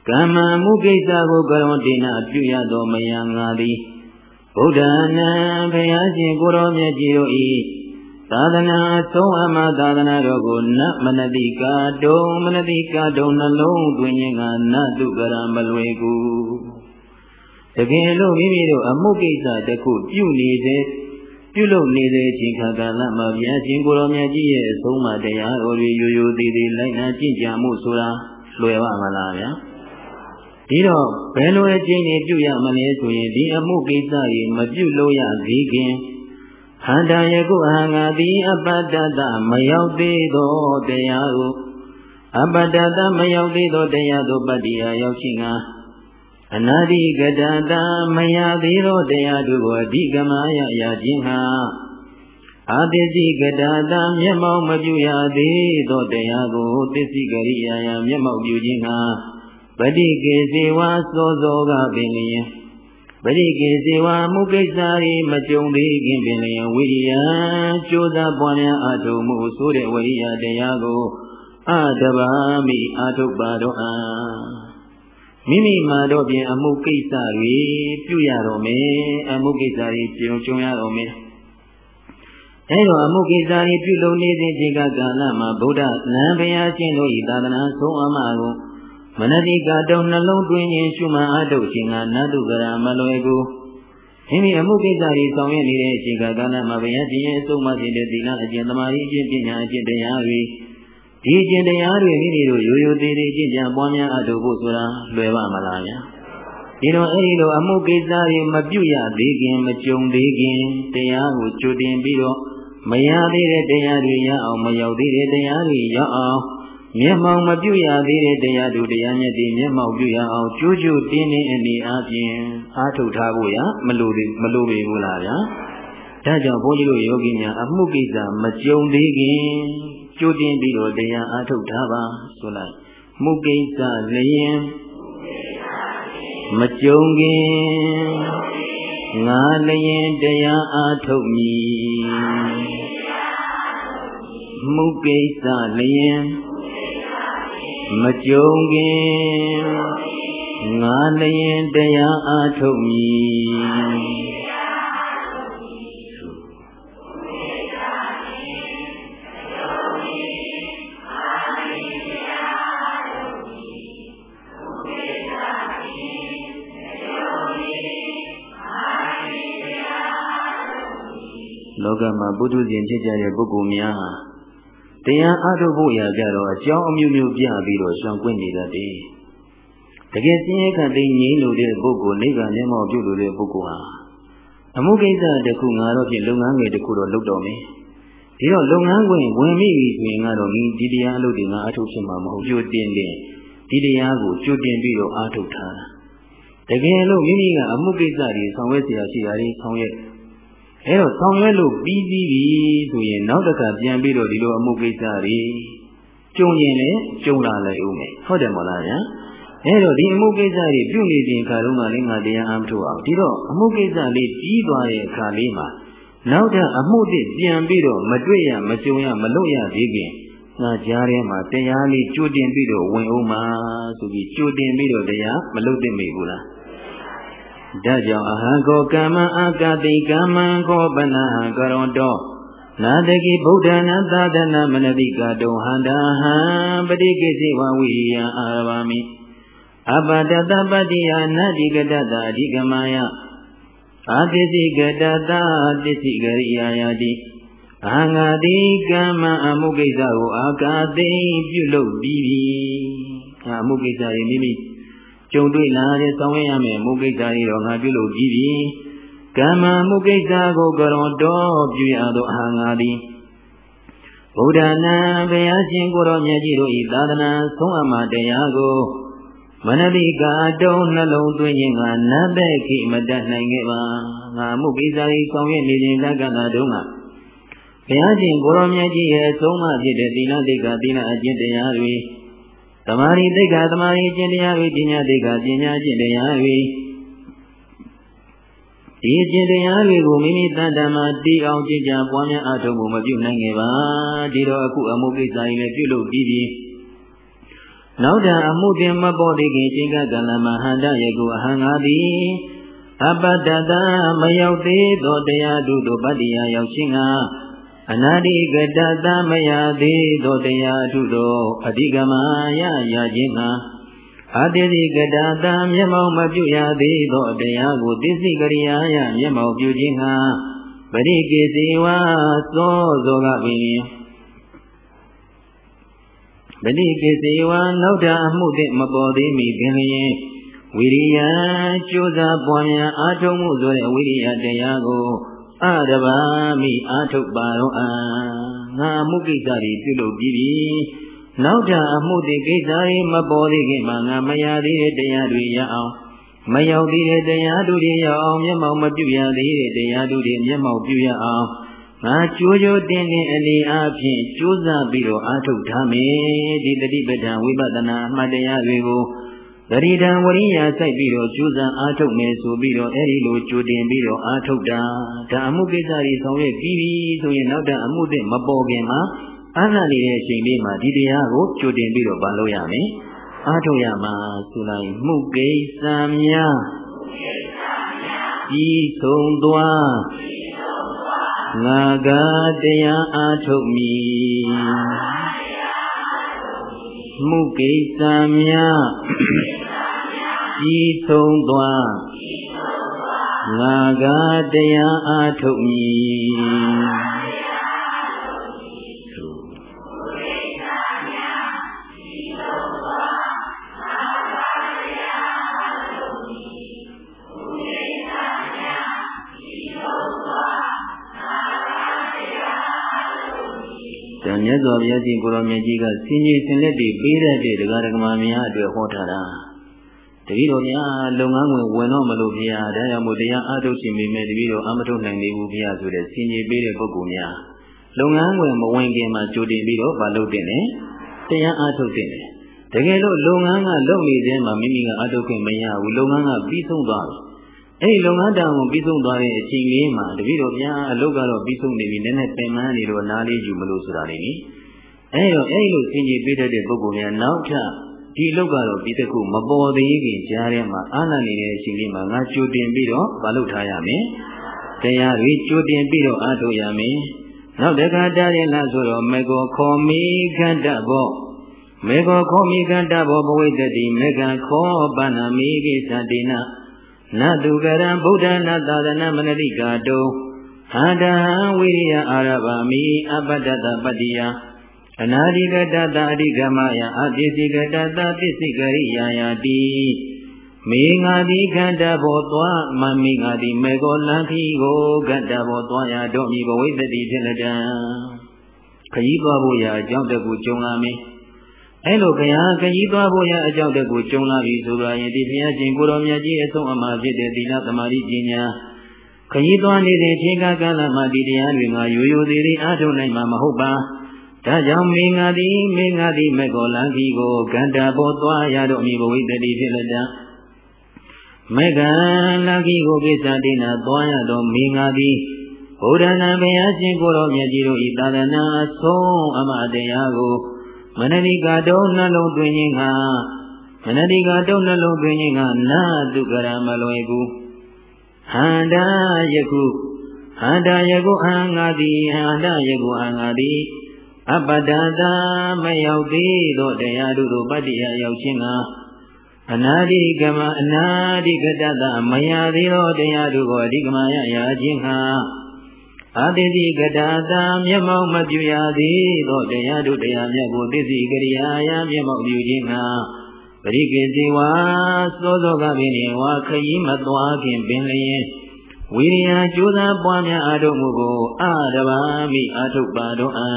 ကမ္မမှုကိစ္စကိုကရောတိနာပြုရသောမယံငါသည်ဗုဒ္ဓနာဘုရားရှင်ကိုရောမြတ်ကြီးတို့ဤသာသနာဆုံးအမသာသနာတော်ကိုနမနတိကာတုံမနတိကာတုံနှလုံးသွင်းခြင်းကနတုကရမလွယ်ကူတကယ်လို့မိမိတို့အမှုကိစ္စတစ်ခုပြုနေတဲ့ပြုလုပ်နေတဲ့အချိန်ခါကာလမှာဘုရားရှင်ကိုရောမြတ်ကြီးရဲ့အဆုံးအမတရားတော်တွေရိုးရိုးသေးသေးလိုက်နာကြင်ကြမှုဆိုတာလွယ်ပါမလားဗျာ ဒီတော့ဘယ်လိုအကျင့်တွေပြုရမလဲဆိုရင်ဒီအမှုကိစ္စကြီးမပြုလို့ရသေးခင်ဟန္တာယကုအဟံငါသည်အပတ္တတမရောက်သေးသောတရားကိုအပတ္တတမရောက်သေးသောတရားသို့ပတ္တိယရောက်ရှိငါအနာတိကတတမရသေးသောတရားတို့ကိုအဓိကမယရခြင်းဟာအာတိစိကတတမျက်မှောက်မပြုရသေးသောတရားကိုသစ္စိကရိယာယမျက်မှောက်ပြုခြင်းဟာ ပฏิကေစေဝါသောသောကပင်လျင်ပရိကေစေဝါမှုကိစ္စရီမကြုံသေးခင်ပင်လျင်ဝိရိယကြိုးစားပွားများအထုံမှုဆိုတဲ့ဝိရိယတရားကိုအတဘာမိအထုပ်ပါတော့အာမိမိမှာတော့ပြင်အမှုကိစ္စတွေပြုရတော့မယ်အမှုကိစ္စတွေကြုံကြုံရတော့မယ်အဲတော့အမှုကိစ္စတွေပြုလုပ်နေစဉ်ဒီကကာလမှာဗုဒ္ဓနံဘုရားရှင်တို့ဤသာသနာဆုံးအမကို မနတိကတုံနှလုံးသွင်းခြင်းရှုမှန်အားထုတ်ခြင်းကနတ်တုကရာမလွယ်ကူမိမိအမှုကိစ္စတွေဆောင်ရွက်နေတဲ့အချိန်ကကာလမှာဘုရားရှင်ရဲ့အဆုံးအမဖြစ်တဲ့သီလအကျင့်သမာဓိအကျင့်ပညာအကျင့်တရားတွေဒီအကျင့်တရားတွေမိမိတို့ရိုးရိုးသေးသေးကျင့်ကြံပွားများအားထုတ်ဖို့ဆိုတာလွယ်ပါမလားဗျာဒီတော့အဲ့ဒီလိုအမှုကိစ္စတွေမပြုတ်ရသေးခင်မကြုံသေးခင်တရားကိုကြိုတင်ပြီးတော့မရသေးတဲ့တရားတွေရအောင်မရောက်သေးတဲ့တရားတွေရအောင် မျက်မှောင်မပြုတ်ရသေးတဲ့တရားတို့တရားမြတ်တွေမျက်မှောင်ပြုရအောင်ကြိုးကြိုးတင်းတင်းအနေအားဖြင့်အားထုတ်ထားဖို့ရမလိုမလိုပေဘူးလားဗျာဒါကြောင့်ဘုန်းကြီးတို့ယောဂီများအမှုကိစ္စမကြုံသေးခင်ကြိုးတင်ပြီးတော့တရားအားထုတ်ထားပါဆိုလိုက်မှုကိစ္စလျင်မကြုံခင်ငါလျင်တရားအားထုတ်မည်မှုကိစ္စလျင် မကြုံခင်ငါလျင်တရားအားထုတ်မည်လောကမှာပုထုဇဉ်ဖြစ်ကြတဲ့ပုဂ္ဂိုလ်များ တရားအားထုတ်ဖို့ရကြတော့အကြောင်းအမျိုးမျိုးပြပြီးတော့ရှောင်ကွင်းနေတတ်တယ်။တကယ်စင်ရခတ်သိငြိမ်းလို့တဲ့ပုဂ္ဂိုလ်နိဗ္ဗာန်မျက်မှောက်ပြုလို့တဲ့ပုဂ္ဂိုလ်ဟာအမှုကိစ္စတစ်ခုငါတော့ဖြင့်လုပ်ငန်းငယ်တစ်ခုတော့လုပ်တော့မယ်။ဒီတော့လုပ်ငန်းခွင်ဝင်မိပြီဆိုရင်ကတော့ဒီတရားအလုပ်တွေငါအထုတ်ဖြစ်မှာမဟုတ်ကြိုတင်တယ်ဒီတရားကိုကြိုတင်ပြီးတော့အားထုတ်ထားတာ။တကယ်လို့မိမိကအမှုကိစ္စတွေဆောင်ရွက်เสียရှိတာတွေဆောင်ရွက် အဲတော့ဆောင်ရွက်လို့ပြီးပြီးပြီဆိုရင်နောက်တစ်ခါပြန်ပြီးတော့ဒီလိုအမှုကိစ္စတွေကြုံရင်လည်းကြုံလာလိုက်ဦးမယ်ဟုတ်တယ်မဟုတ်လားဗျာအဲတော့ဒီအမှုကိစ္စတွေပြုနေစဉ်ခါတော့မှလည်းငါတရားအားမထုတ်အောင်ဒီတော့အမှုကိစ္စလေးပြီးသွားတဲ့အခါလေးမှာနောက်ထပ်အမှုတစ်ပြန်ပြီးတော့မတွေ့ရမကြုံရမလုပ်ရသေးခင်ငါကြားထဲမှာတရားလေးကြိုတင်ပြီးတော့ဝင်အောင်မှာဆိုပြီးကြိုတင်ပြီးတော့တရားမလုပ်သင့်မိဘူးလား ဒါကြောင့်အဟံကိုကမ္မအာကတိကမ္မံခောပနကရောတောနာတကိဗုဒ္ဓနာသာသနာမနတိကတုံဟန္တာဟံပฏิကိစေဝဝိယံအာရဝမိအပတတပတ္တိယနာတိကတတအဓိကမယအာတိစိကတတတစ္စိကရိယာယတိအဟံငါတိကမ္မအမှုကိစ္စကိုအာကာသိပြုလုပ်ပြီးပြီအမှုကိစ္စတွေမိမိ ကြုံတွေ့လာတဲ့ဆောင်ရွက်ရမယ့်မုကိစ္စတွေတော့ငါပြုလုပ်ပြီးပြီကမ္မမုကိစ္စကိုကရွန်တော်ပြုရသောအာငါသည်ဗုဒ္ဓနာဘုရားရှင်ကိုရောမြတ်ကြီးတို့ဤသာသနာဆုံးအမှတရားကိုမနတိကာတုံးနှလုံးသွင်းခြင်းကနတ်ဘက်ခိမတတ်နိုင်ခဲ့ပါငါမှုကိစ္စဤဆောင်ရွက်နေခြင်းလက္ခဏာတုံးကဘုရားရှင်ကိုရောမြတ်ကြီးရဲ့ဆုံးမဖြစ်တဲ့သီလတိတ်ကသီလအကျင့်တရားတွေ သမာဓိသိက္ခာသမာဓိကျင့်တရားတွေပညာသိက္ခာပညာကျင့်တရားတွေဒီကျင့်တရားတွေကိုမိမိတန်တမှာတည်အောင်ကြည်ကြပွားများအားထုတ်ဖို့မပြုနိုင်ခဲ့ပါဒီတော့အခုအမှုကိစ္စကြီးလည်းပြုလုပ်ပြီးပြီနောက်တအမှုတင်မပေါ်သေးခင်ချိန်ကကလမဟန္တယေကုအဟံငါသည်အပတ္တတမရောက်သေးသောတရားတို့တို့ပတ္တိယရောက်ခြင်းက အနာတိကတသမယသေးသောတရားထုသောအဓိကမယရခြင်းငါအတ္တိကတသာမျက်မှောက်မပြုရသေးသောတရားကိုသိစိကရိယာယမျက်မှောက်ပြုခြင်းငါပရိကေစေဝသောသောကပင်ပရိကေစေဝနောက်တာအမှုတဲ့မပေါ်သေးမီပင်လျင်ဝိရိယကြိုးစားပွားများအားထုတ်မှုဆိုတဲ့ဝိရိယတရားကို အရဘာမိအာထုတ်ပါတော့အာငါမှုကိစ္စတွေပြုလုပ်ပြီးပြီနောက်ထပ်အမှုတွေကိစ္စတွေမပေါ်သေးခင်မှာငါမရသေးတဲ့တရားတွေရအောင်မရောက်သေးတဲ့တရားတို့တွေရအောင်မျက်မှောက်မပြုရသေးတဲ့တရားတို့တွေမျက်မှောက်ပြုရအောင်ငါကြိုးကြိုးတင်းတင်းအနေအားဖြင့်ကြိုးစားပြီးတော့အားထုတ်ထားမယ်ဒီတတိပဋ္ဌာန်ဝိပဿနာအမှတ်တရားတွေကို တရိဒံဝရိယစိုက်ပြီးတော့ကျူးစံအားထုတ်မယ်ဆိုပြီးတော့အဲဒီလိုကြိုတင်ပြီးတော့အားထုတ်တာဒါအမှုကိစ္စတွေဆောင်ရွက်ပြီးပြီဆိုရင်နောက်တဲ့အမှုတွေမပေါ်ခင်မှာအားနာနေတဲ့အချိန်လေးမှာဒီတရားကိုကြိုတင်ပြီးတော့ဗာလို့ရမယ်အားထုတ်ရမှာဆိုလိုက်မှုကိစ္စများဤဆုံးသွားငါကတရားအားထုတ်မည်မှုကိစ္စများ ကြီးဆုံးသွားငါကတရားအားထုတ်မည်မြတ်စွာဘုရားရှင်ကိုရောမြတ်ကြီးကစင်ကြီးစင်လက်တွေပေးတဲ့တဲ့ဒကာဒကမာများအတွက်ဟောထားတာ တပည့်တော်များလုပ်ငန်းဝင်ဝင်တော့မလို့ဘုရားဒါကြောင့်မို့တရားအားထုတ်ခြင်းမိမဲ့တပည့်တော်အမထုတ်နိုင်သေးဘူးဘုရားဆိုတဲ့စင်ကြီးပေးတဲ့ပုဂ္ဂိုလ်များလုပ်ငန်းဝင်မဝင်ခင်မှာကြိုတင်ပြီးတော့မလုပ်တင်တယ်တရားအားထုတ်တင်တယ်တကယ်လို့လုပ်ငန်းကလုပ်နေခြင်းမှာမိမိကအားထုတ်ခွင့်မရဘူးလုပ်ငန်းကပြီးဆုံးသွားပြီအဲ့ဒီလုပ်ငန်းတောင်ကိုပြီးဆုံးသွားတဲ့အချိန်လေးမှာတပည့်တော်ဗျာအလုပ်ကတော့ပြီးဆုံးနေပြီနည်းနည်းပင်ပန်းနေတော့နားလေးယူမလို့ဆိုတာနေပြီအဲ့တော့အဲ့လိုသင်ကြီးပေးတတ်တဲ့ပုဂ္ဂိုလ်များနောက်ထပ် ဒီအလုပ်ကတော့ဒီတစ်ခုမပေါ်သေးခင်ကြားထဲမှာအာနာနေတဲ့အချိန်လေးမှာငါကြိုတင်ပြီးတော့မလုပ်ထားရမယ်တရားတွေကြိုတင်ပြီးတော့အားထုတ်ရမယ်နောက်တခါတားရင်လားဆိုတော့မေကောခောမိခန္တဘောမေကောခောမိခန္တဘောဘဝိတ္တိမေကခောပဏမိကိသတိနာနတုကရံဗုဒ္ဓနာသာသနာမနတိကာတုဟန္တဟံဝိရိယအာရဗာမိအပတ္တတပတ္တိယ အနာဒီကတတအဓိကမယအပစ္စည်းကတတပစ္စည်းကရိယာယတိမေငါတိခန္ဓာဘောသွားမမေငါတိမေကောလံခီကိုခန္ဓာဘောသွားရတော့မိဘဝိတ္တိဖြစ်လက်တံခကြီးသွားဖို့ရာအကြောင်းတကူကြုံလာမင်းအဲ့လိုဘုရားခကြီးသွားဖို့ရာအကြောင်းတကူကြုံလာပြီဆိုပါရင်ဒီဘုရားရှင်ကိုတော်မြတ်ကြီးအဆုံးအမဖြစ်တဲ့သီလသမာဓိပညာခကြီးသွားနေတဲ့ချိန်ကာလမှာဒီတရားတွေမှာရိုးရိုးသေးသေးအားထုတ်နိုင်မှာမဟုတ်ပါ ဒါကြောင့်မင်းငါသည်မင်းငါသည်မကောလံခီကိုကန္တာဘောသွားရတော့မိဘဝိတ္တိဖြစ်လက်တံမေကံလံခီကိုကိစ္စတိနာသွားရတော့မင်းငါသည်ဘုရားနာဘုရားရှင်ကိုတော်မြတ်ကြီးတို့ဤသာသနာဆုံးအမတရားကိုမနတိကတုံးနှလုံးသွင်းခြင်းကမနတိကတုံးနှလုံးသွင်းခြင်းကနာတုကရမလွယ်ဘူးဟန္တာယခုဟန္တာယခုအဟံငါသည်ဟန္တာယခုအဟံငါသည် အပတ္တတာမရောက်သေးသောတရားတို့သို့ပတ္တိယရောက်ခြင်းကအနာတိကမအနာတိကတတမရသေးသောတရားတို့ကိုအဓိကမယရခြင်းဟာအာတိတိကတာတာမျက်မှောက်မပြုရသေးသောတရားတို့တရားမြတ်ကိုသိသိကရိယာယမျက်မှောက်ပြုခြင်းဟာပရိကေဇေဝသောသောကပင်ဝါခရီးမသွားခင်ပင်လျင် ဝိရိယကြိုးစားပွားများအားထုတ်မှုကိုအတဘာမိအားထုတ်ပါတော့အာ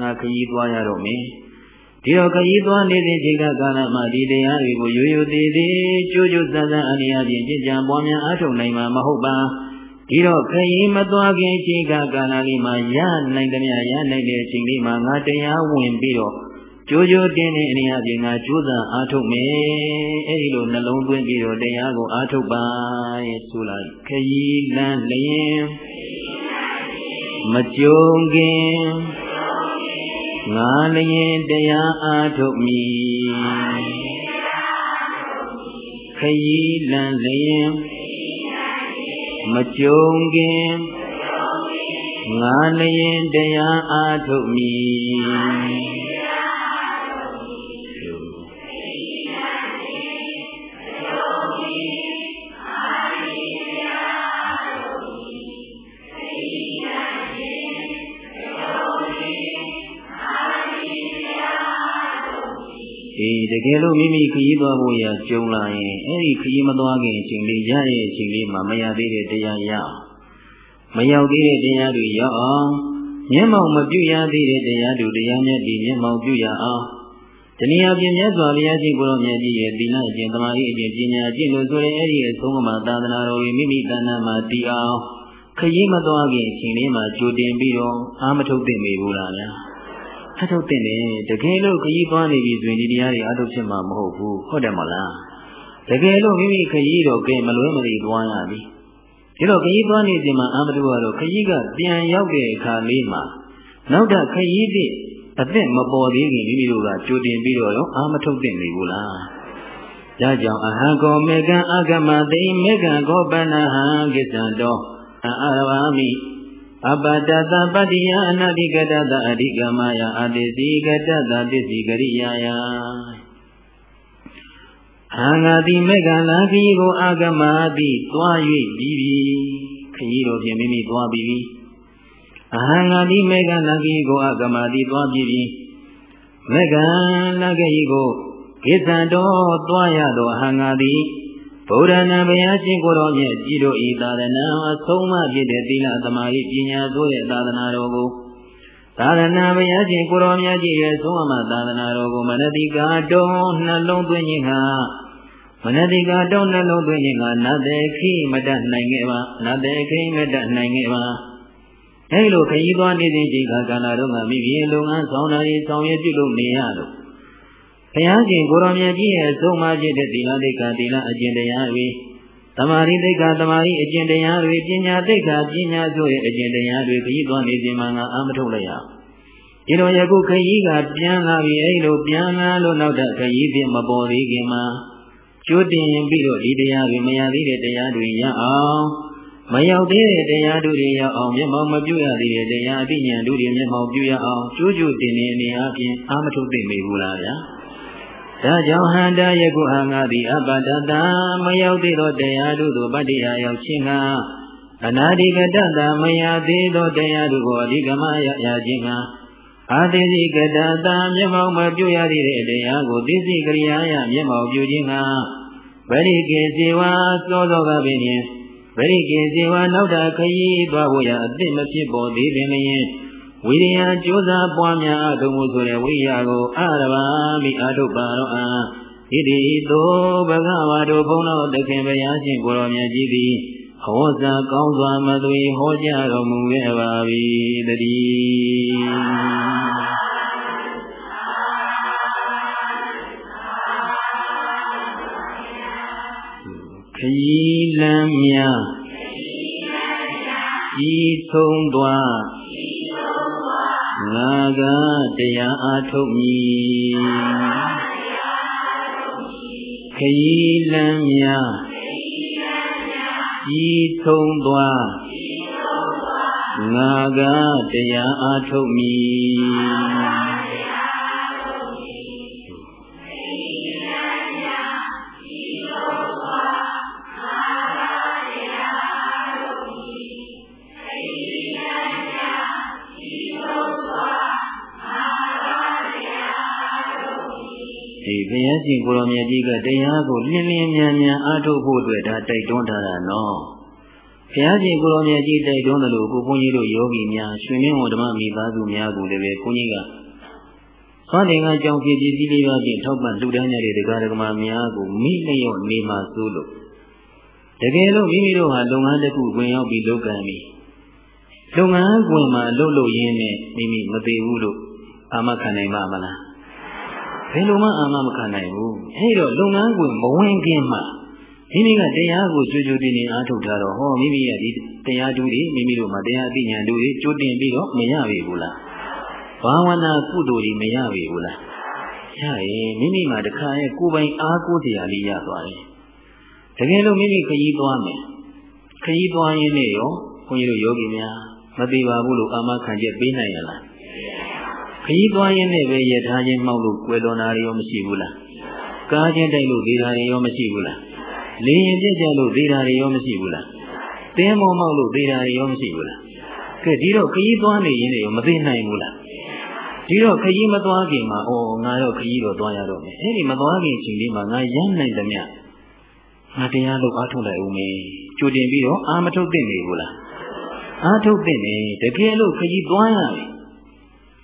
ငါခရီးသွားရတော့မင်းဒီတော့ခရီးသွားနေတဲ့ချိန်ကကာလမှာဒီတရားတွေကိုရိုးရိုးသေးသေးကြိုးကြိုးစားစားအနေအချင်းကြင်ကြံပွားများအားထုတ်နိုင်မှာမဟုတ်ပါဒီတော့ခရီးမသွားခင်ချိန်ကကာလလေးမှာရနိုင်တဲ့ရနိုင်တဲ့အချိန်လေးမှာငါတရားဝင်ပြီးတော့ ကြိုးကြိုးတင်းတင်းအနေအချင်းငါကြိုးစားအားထုတ်မယ်အဲဒီလိုနှလုံးသွင်းပြီးတော့တရားကိုအားထုတ်ပါရဲ့ဆိုလိုက်ခရီးလန်းလျင်မကြုံခင်ငါလျင်တရားအားထုတ်မည်ခရီးလန်းလျင်မကြုံခင်ငငါလျင်တရားအားထုတ်မည် တကယ်လို့မိမိခရီးသွားဖို့ရကြုံလာရင်အဲ့ဒီခရီးမသွားခင်အချိန်လေးရရဲ့အချိန်လေးမှာမရသေးတဲ့တရားရအောင်မရောက်သေးတဲ့တရားတွေရောက်အောင်မျက်မှောက်မပြုရသေးတဲ့တရားတွေတရားမြတ်ဒီမျက်မှောက်ပြုရအောင်တနည်းအားဖြင့်မြတ်စွာဘုရားရှိခိုးတော်မြတ်ကြီးရဲ့သီလအကျင့်သမာဓိအကျင့်ပညာအကျင့်လို့ဆိုရင်အဲ့ဒီအဆုံးအမသာသနာတော်ကြီးမိမိတဏ္ဍာမှာတည်အောင်ခရီးမသွားခင်အချိန်လေးမှာကြိုတင်ပြီးတော့အာမထုတ်သိမိဘူးလားဗျာ အထုတ်တဲ့နေတကယ်လို့ခရီးသွားနေပြီဆိုရင်ဒီတရားတွေအထုတ်ဖြစ်မှာမဟုတ်ဘူးဟုတ်တယ်မလားတကယ်လို့မိမိခရီးတော့ကဲမလွဲမသွေသွားရပြီဒီတော့ခရီးသွားနေစဉ်မှာအာမတုကတော့ခရီးကပြန်ရောက်တဲ့အခါလေးမှာနောက်ထပ်ခရီးသည့်အသက်မပေါ်သေးခင်မိမိတို့ကကြိုတင်ပြီးတော့ရောအာမထုတ်တဲ့နေဘူးလားဒါကြောင့်အဟံကောမေကံအဂမသိမေကံကောပနဟံကိစ္စံတော်အာရဝမိ အပတ္တသပတ္တိယအနာတိကတတအဓိကမယအတိစီကတတပစ္စည်းကရိယာယအာငါတိမေကလာခီကိုအာဂမတိသွား၍ပြီးပြီခကြီးတော်ဖြင့်မိမိသွားပြီးပြီအာငါတိမေကလာခီကိုအာဂမတိသွားပြီးပြီမေကလာခီကိုကိစ္စတော်သွားရသောအာငါတိ ဗုဒ္ဓနာဘုရားရှင်ကိုတော်မြတ်ကြီးတို့ဤသာသနာအဆုံးမဖြစ်တဲ့သီလသမာဓိပညာဆိုတဲ့သာသနာတော်ကိုသာသနာဘုရားရှင်ကိုတော်မြတ်ကြီးရဲ့ဆုံးမသာသနာတော်ကိုမနတိကာတုံနှလုံးသွင်းခြင်းကမနတိကာတုံနှလုံးသွင်းခြင်းကနတ်တေခိမတတ်နိုင်ခဲ့ပါနတ်တေခိမတတ်နိုင်ခဲ့ပါအဲလိုခရီးသွားနေစဉ်ချိန်ခါကာလတော့ငါမိမိလုံငန်းဆောင်တာတွေဆောင်ရွက်ပြုလုပ်နေရလို့ ဘုရားရှင်ကိုရောင်မြတ်ကြီးရဲ့အဆုံးအမဖြစ်တဲ့သီလသိက္ခာသီလအကျင့်တရားတွေသမာဓိသိက္ခာသမာဓိအကျင့်တရားတွေပညာသိက္ခာပညာဆိုတဲ့အကျင့်တရားတွေခရီးသွားနေစဉ်မှာငါအာမထုတ်လိုက်ရဒီလိုယခုခရီးကပြန်လာပြီအဲ့လိုပြန်လာလို့နောက်ထပ်ခရီးပြင်မပေါ်သေးခင်မှာကျိုးတင်ပြီးတော့ဒီတရားတွေမရသေးတဲ့တရားတွေရအောင်မရောက်သေးတဲ့တရားတို့တွေရအောင်မျက်မှောက်မပြုရသေးတဲ့တရားအသိဉာဏ်တို့တွေမျက်မှောက်ပြုရအောင်ကျိုးကျိုးတင်နေအနေအချင်းအာမထုတ်သိမိဘူးလားဗျာ ဒါကြောင့်ဟန္တာယကုဟံငါသည်အပတ္တတာမရောက်သေးသောတရားတို့သို့ပတ္တိယရောက်ခြင်းကအနာဒီကတတမယသေးသောတရားတို့ကိုအဓိကမရရခြင်းကအာတိစီကတတာမျက်မှောက်မပြုရသေးတဲ့တရားကိုသိစိကရိယာယမျက်မှောက်ပြုခြင်းကဗရိကေဇေဝသောသောကပင်ဗရိကေဇေဝနောက်တာခยีသွားဖို့ရအသင့်မဖြစ်ပေါ်သေးပင်လျင် ဝိရိယကြိုးစားပွားများအထုံးမှုဆိုတဲ့ဝိရိယကိုအရဘာမိအထုပါတော့အာဣတိသောဘဂဝါတို့ဘုန်းတော်သခင်ဘုရားရှင်ကိုရောမြတ်ကြီးသည်ဟောစာကောင်းစွာမသွေဟောကြားတော်မူခဲ့ပါ၏တည်းခยีလမ်းများဤဆုံးသွား ငါကတရားအားထုတ်မည်ခရီးလမ်းများဤဆုံးသွားငါကတရားအားထုတ်မည် ရားရှင်ကိုရောမြတ်ကြီးကတရားကိုလင်းလင်းမြန်မြန်အားထုတ်ဖို့အတွက်ဒါတိုက်တွန်းထားတာနော်ဘုရားရှင်ကိုရောမြတ်ကြီးတိုက်တွန်းတယ်လို့ကိုဘုန်းကြီးတို့ယောဂီများရှင်မင်းဝဓမ္မမိသားစုများကိုလည်းပဲဘုန်းကြီးကသွားတယ်ကအကြောင်းဖြစ်ပြီးပြီးလေးပါးဖြင့်ထောက်ပံ့လှူဒန်းကြတဲ့ဒကာဒကမာများကိုမိလျော့နေမှာစိုးလို့တကယ်လို့မိမိတို့ဟာလုပ်ငန်းတစ်ခုဝင်ရောက်ပြီးလုပ်ကံပြီးလုပ်ငန်းဝင်မှာလုပ်လို့ရင်းနဲ့မိမိမသေးဘူးလို့အာမခံနိုင်ပါမလား ဘယ်လိုမှအာမမခံနိုင်ဘူးအဲဒီတော့လုပ်ငန်းကိုမဝင်ခင်မှာမိမိကတရားကိုကြိုးကြိုးတင်တင်အားထုတ်ထားတော့ဟောမိမိရဲ့ဒီတရားတူတွေမိမိတို့မှာတရားအသိဉာဏ်တို့တွေကြိုးတင်ပြီးတော့မရပြီဘူးလားဘာဝနာကုသိုလ်တွေမရပြီဘူးလားရရင်မိမိမှာတခါရဲ့ကိုယ်ပိုင်အားကိုးတရားလေးရသွားတယ်တကယ်လို့မိမိခရီးသွားမယ်ခရီးသွားရင်းနဲ့ရောခွန်ကြီးတို့ယောဂီများမသိပါဘူးလို့အာမခံချက်ပေးနိုင်ရလား ခရီးသွားရင်းနဲ့ပဲယထာချင်းမှောက်လို့ကွယ်လွန်တာရောမရှိဘူးလားကားချင်းတိုက်လို့သေးတာရောမရှိဘူးလားလေရင်ပြက်ကြလို့သေးတာရောမရှိဘူးလားတင်းမောမောက်လို့သေးတာရောမရှိဘူးလားကဲဒီတော့ခရီးသွားနေရင်ရောမသိနိုင်ဘူးလားဒီတော့ခရီးမသွားခင်မှာဩငါတော့ခရီးတော့သွားရတော့မယ်အဲ့ဒီမသွားခင်ချိန်လေးမှာငါရမ်းနိုင်သမျှငါတရားလို့အားထုတ်လိုက်ဦးမေကြိုတင်ပြီးတော့အာမထုတ်သင့်နေဘူးလားအားထုတ်သင့်နေတကယ်လို့ခရီးသွားရပြီ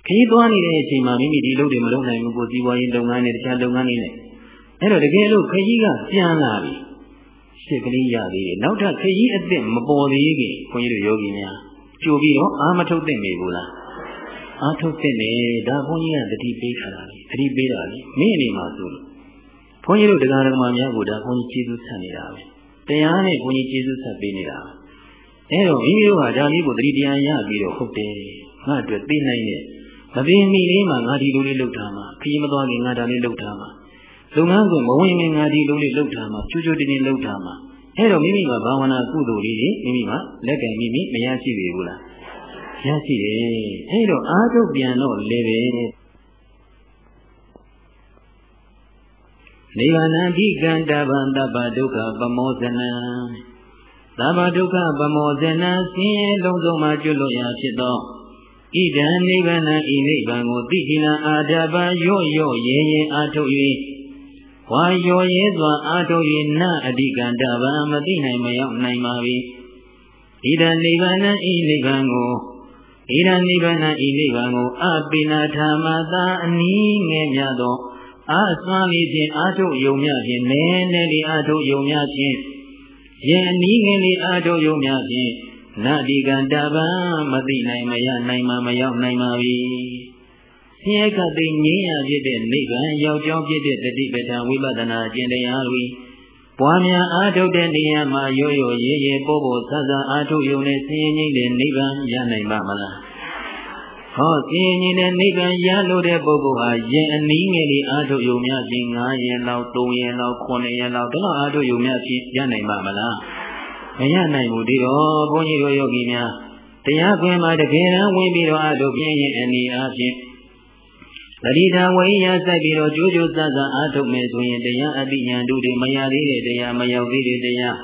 ခရီးသွားနေတဲ့အချိန်မှာမိမိဒီလုပ်တွေမလုပ်နိုင်ဘူးကိုစီးပွားရေးလုပ်ငန်းတွေတခြားလုပ်ငန်းတွေနဲ့အဲ့တော့တကယ်လို့ခရီးကပြန်လာပြီရှစ်ကလေးရသေးတယ်နောက်ထပ်ခရီးအစ်စ်မပေါ်သေးခင်ခွန်ကြီးတို့ယောဂီများကြိုပြီးတော့အာမထုတ်သင့်နေဘူးလားအာထုတ်သင့်နေဒါခွန်ကြီးကတတိပေးခါတာလေတတိပေးတာလေမင်းအနေမှာဆိုလို့ခွန်ကြီးတို့တရားဓမ္မများကိုဒါခွန်ကြီးကျေးဇူးဆက်နေတာပဲတရားနဲ့ခွန်ကြီးကျေးဇူးဆက်ပေးနေတာအဲတော့မိမိတို့ဟာဒါလေးကိုတတိတရားရပြီးတော့ဟုတ်တယ်ငါအတွက်သိနိုင်တဲ့ မသိမိလေးမှာငါဒီလိုလေးလုပ်ထားမှာခရီးမသွားခင်ငါဒါလေးလုပ်ထားမှာလုပ်ငန်းကိုမဝင်ခင်ငါဒီလိုလေးလုပ်ထားမှာကျိုးကျိုးတင်းတင်းလုပ်ထားမှာအဲ့တော့မိမိမှာဘာဝနာကုသိုလ်လေးတွေမိမိမှာလက်ကင်မိမိမရရှိပြီဘူးလားရရှိတယ်အဲ့တော့အာထုပ်ပြန်တော့လေပဲနိဗ္ဗာန်ဓိကံတဗံတပ္ပဒုက္ခပမောဇနံသဗ္ဗဒုက္ခပမောဇနံဆင်းရဲလုံးစုံမှကျွလွတ်ရာဖြစ်သော ဣဒံနိဗ္ဗာန်ဤနိဗ္ဗာန်ကိုသိကိလအာဓဘရော့ရော့ရဲရဲအာထုတ်၍ဝါရော်ရဲစွာအာထုတ်၍နအဓိကံတဗံမသိနိုင်မရောက်နိုင်ပါ၏ဣဒံနိဗ္ဗာန်ဤနိဗ္ဗာန်ကိုဣဒံနိဗ္ဗာန်ဤနိဗ္ဗာန်ကိုအပိနာထာမသာအနည်းငယ်များသောအာစွမ်းလေးဖြင့်အာထုတ်ယုံများဖြင့်နည်းနည်းလေးအာထုတ်ယုံများဖြင့်ယင်အနည်းငယ်လေးအာထုတ်ယုံများဖြင့် နာတိကံတပံမသိနိုင်မရနိုင်မှမရောက်နိုင်ပါ၏ဆင်းရဲကသိငြိမ်းရဖြစ်တဲ့နိဗ္ဗာန်ရောက်ကြောင်းဖြစ်တဲ့တတိပဋ္ဌာန်ဝိပဿနာအကျင့်တရားတွေပွားများအားထုတ်တဲ့နေရာမှာရိုးရိုးရဲရဲပို့ပို့ဆဆအားထုတ်ရုံနဲ့ဆင်းရဲငြိမ်းတဲ့နိဗ္ဗာန်ရနိုင်ပါမလားဟောဆင်းရဲငြိမ်းတဲ့နိဗ္ဗာန်ရလို့တဲ့ပုဂ္ဂိုလ်ဟာယင်အနည်းငယ်လေးအားထုတ်ရုံများဖြင့်9ရင်လောက်3ရင်လောက်9ရင်လောက်ဒီလိုအားထုတ်ရုံများဖြင့်ရနိုင်ပါမလား မရနိုင်ဘူးဒီတော့ဘုန်းကြီးတို့ယောဂီများတရားခွင်မှာတကယ်တမ်းဝင်ပြီးတော့အထုပြင်းရင်အနေအားဖြင့်ပရိဒါဝိယစိုက်ပြီးတော့ကြိုးကြိုးစားစားအားထုတ်မယ်ဆိုရင်တရားအတိညာတို့တွေမရသေးတဲ့တရားမရောက်သေးတဲ့တရား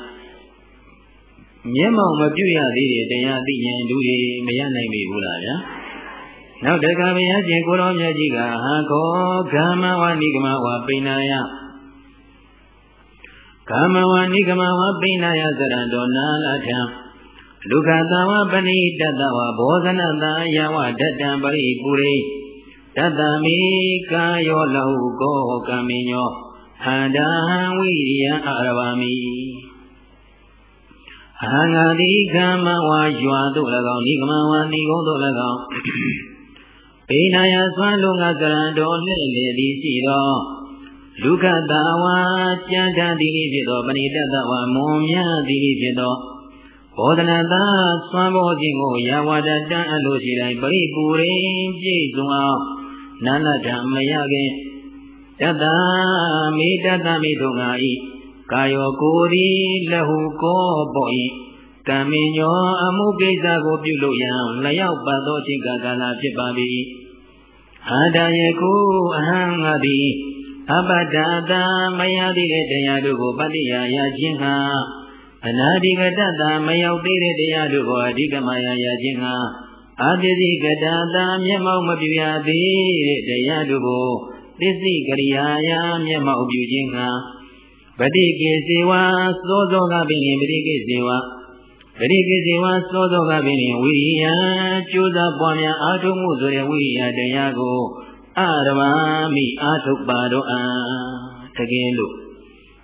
မျက်မှောက်မပြုတ်ရသေးတဲ့တရားအတိညာတို့တွေမရနိုင်ပြီဘူးလားဗျာနောက်တခါဘုရားရှင်ကိုရောမြတ်ကြီးကဟာခောဂမ္မဝနိကမဝပိဏာယ ကာမဝနိကမဝပိဏာယသရတောနာလထံလူခတဝပဏိတတဝဘောဇနတယဝဒတ္တံပရိပုရိတတမိကာယောလဟုကောကမိညောဟန္တာဝိရိယအာရဝမိအဟံငါတိကမ္မဝါယွာတို့၎င်းနိကမဝါနိဂုံတို့၎င်းပိဏာယသွမ်းလုံးကကရံတော်လှည့်လေသည်ရှိသော လူကတဝါကြံတသည်ဖြစ်သောပဏိတတဝါမွန်မြသည်ဖြစ်သောဘောဓနာသာသွမ်းဘောခြင်းကိုယဝတတံအလိုရှိတိုင်းပရိပူရင်ပြည့်စုံအောင်နာနဓမ္မယခင်တတမိတတမိတို့ငါဤကာယောကိုယ်ဒီလဟုကောပေါ်ဤကံမညောအမှုကိစ္စကိုပြုလို့ရန်လျောက်ပတ်သောချိန်ကာလဖြစ်ပါ၏အာဒယေကုအဟံငါသည် အပတ္တတာမယသည်တဲ့တရားတို့ကိုပတ္တိယရခြင်းဟာအနာဒီကတတမရောက်သေးတဲ့တရားတို့ကိုအဓိကမယရခြင်းဟာအာတိစိကတာတာမျက်မှောက်မပြရသေးတဲ့တရားတို့ကိုသစ္စိကရိယာယမျက်မှောက်ပြုခြင်းဟာပฏิကေစေဝသောသောကပင်ပฏิကေစေဝပရိကိစေဝသောသောကပင်ဝိရိယကျိုးစားပွားများအာထုမှုဆိုတဲ့ဝိရိယတရားကို အရမမိအာထုပါတော့အာတကယ်လို့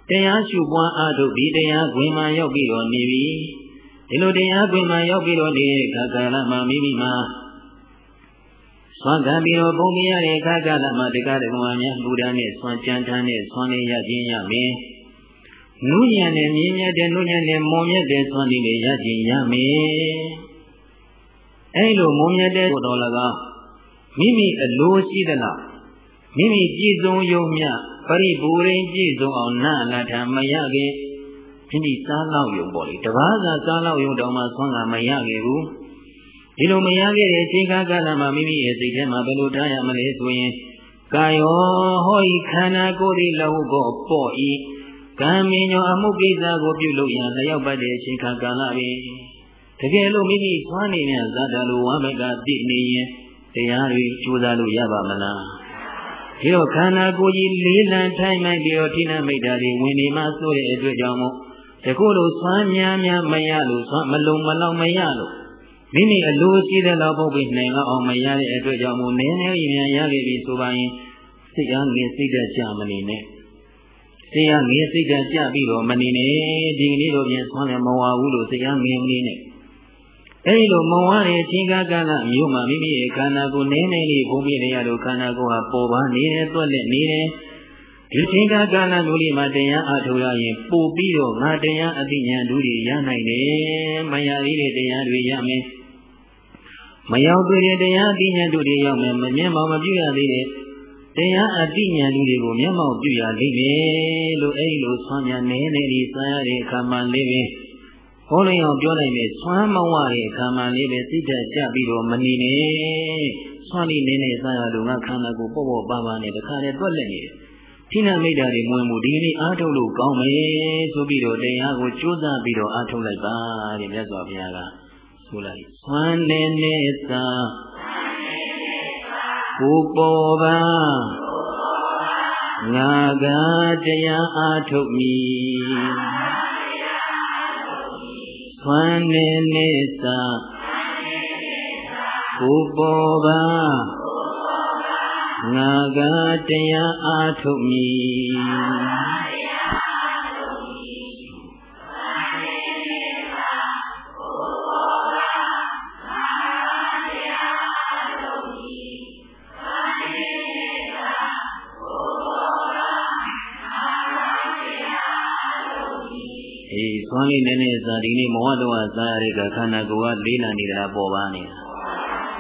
တရားရှုပွားအာထုဒီတရားခွင်မှာရောက်ပြီးတော့နေပြီဒီလိုတရားခွင်မှာရောက်ပြီးတော့နေတဲ့အခါကာလမှာမိမိမှာသွန်ကံပြီးတော့ဘုံပြရတဲ့အခါကာလမှာတရားဓမ္မများဘုရားနဲ့သွန်ကြံထမ်းနဲ့သွန်နေရခြင်းရမင်းနုညံနဲ့မြင်းမြတ်တဲ့နုညံနဲ့မွန်မြတ်တဲ့သွန်နေရခြင်းရမင်းအဲလိုမွန်မြတ်တဲ့တော်၎င်း မိမိအလိုရှိသလားမိမိကြည်စုံယုံမြပရိပူရင်ကြည်စုံအောင်နာနာထမရခင်မိမိစားလောက်ယုံပေါ့လေတပားသာစားလောက်ယုံတော့မှဆွမ်းကမရခဲ့ဘူးဒီလိုမရခဲ့တဲ့အချိန်ကာလမှာမိမိရဲ့စိတ်ထဲမှာဘယ်လိုထားရမလဲဆိုရင်ကာယောဟောဤခန္ဓာကိုယ်ဒီလဟုကိုပေါ့ဤကံမင်းညောအမှုကိစ္စကိုပြုလုပ်ရန်လျောက်ပတ်တဲ့အချိန်ကာလပဲတကယ်လို့မိမိသွားနေတဲ့ဇာတလိုဝမ်းဘက်ကတည်နေရင် တရားတွေကြိုးစားလို့ရပါမလားဒီတော့ခန္ဓာကိုယ်ကြီးလေးလံထိုင်မှပြီးတော့ထိနာမိတ်တာတွေဝင်နေမှဆိုတဲ့အတွက်ကြောင့်မို့တခုလိုဆွမ်းများများမရလို့ဆွမ်းမလုံမလောက်မရလို့မိမိအလိုရှိတဲ့လောက်ပုတ်ပြီးနိုင်အောင်မရတဲ့အတွက်ကြောင့်မို့နည်းနည်းကြီးများရခဲ့ပြီဆိုပါရင်စိတ်အားငယ်စိတ်ဓာတ်ကြမနေနဲ့စိတ်အားငယ်စိတ်ဓာတ်ကြပြီးတော့မနေနဲ့ဒီကနေ့တော့ပြန်ဆွမ်းလည်းမဝဘူးလို့စိတ်အားငယ်မနေနဲ့ အဲဒီလိုမဝတဲ့အချိန်ကာလအမျိုးမှာမိမိရဲ့ခန္ဓာကိုယ်နည်းနည်းလေးဘုံပြရလို့ခန္ဓာကိုယ်ဟာပေါ်ပါနေတယ်တွက်လက်နေတယ်ဒီချိန်ကာကာလမျိုးလေးမှာတရားအားထုတ်ရရင်ပို့ပြီးတော့ငါတရားအသိဉာဏ်တို့တွေရနိုင်တယ်မရသေးတဲ့တရားတွေရမယ်မရောက်သေးတဲ့တရားအသိဉာဏ်တို့တွေရောက်မယ်မမြင်မောင်မပြုရသေးတဲ့တရားအသိဉာဏ်တို့တွေကိုမျက်မှောက်ပြုရလိမ့်မယ်လို့အဲဒီလိုဆွမ်းများနေနေဒီစားရတဲ့အခါမှာလေးပင် ဟောလိုက်အောင်ပြောလိုက်မယ်ဆွမ်းမဝတဲ့အခါမှာလေးပဲစိတ်ဓာတ်ကြပြီးတော့မနေနဲ့ဆွမ်းနေနေနဲ့စားရလို့ငါခန္ဓာကိုပေါ့ပေါ့ပါပါနဲ့တခါတည်းတွက်လက်နေတယ်ဌိနမိတ်တာတွေမဝင်ဘူးဒီနေ့အားထုတ်လို့ကောင်းမယ်ဆိုပြီးတော့တရားကိုကြိုးစားပြီးတော့အားထုတ်လိုက်ပါတဲ့မြတ်စွာဘုရားကဆိုလိုက်သွမ်းနေနေသာကိုပေါ်ပါငါကတရားအားထုတ်မည် သွမ်းနေနေသာကိုပေါ်ပါငါကတရားအားထုတ်မည် လေးနည်းနည်းစားဒီနေ့မဝတော့စားရတဲ့ခန္ဓာကိုယ်ကလေးလံနေတာပေါ်ပါနေတာ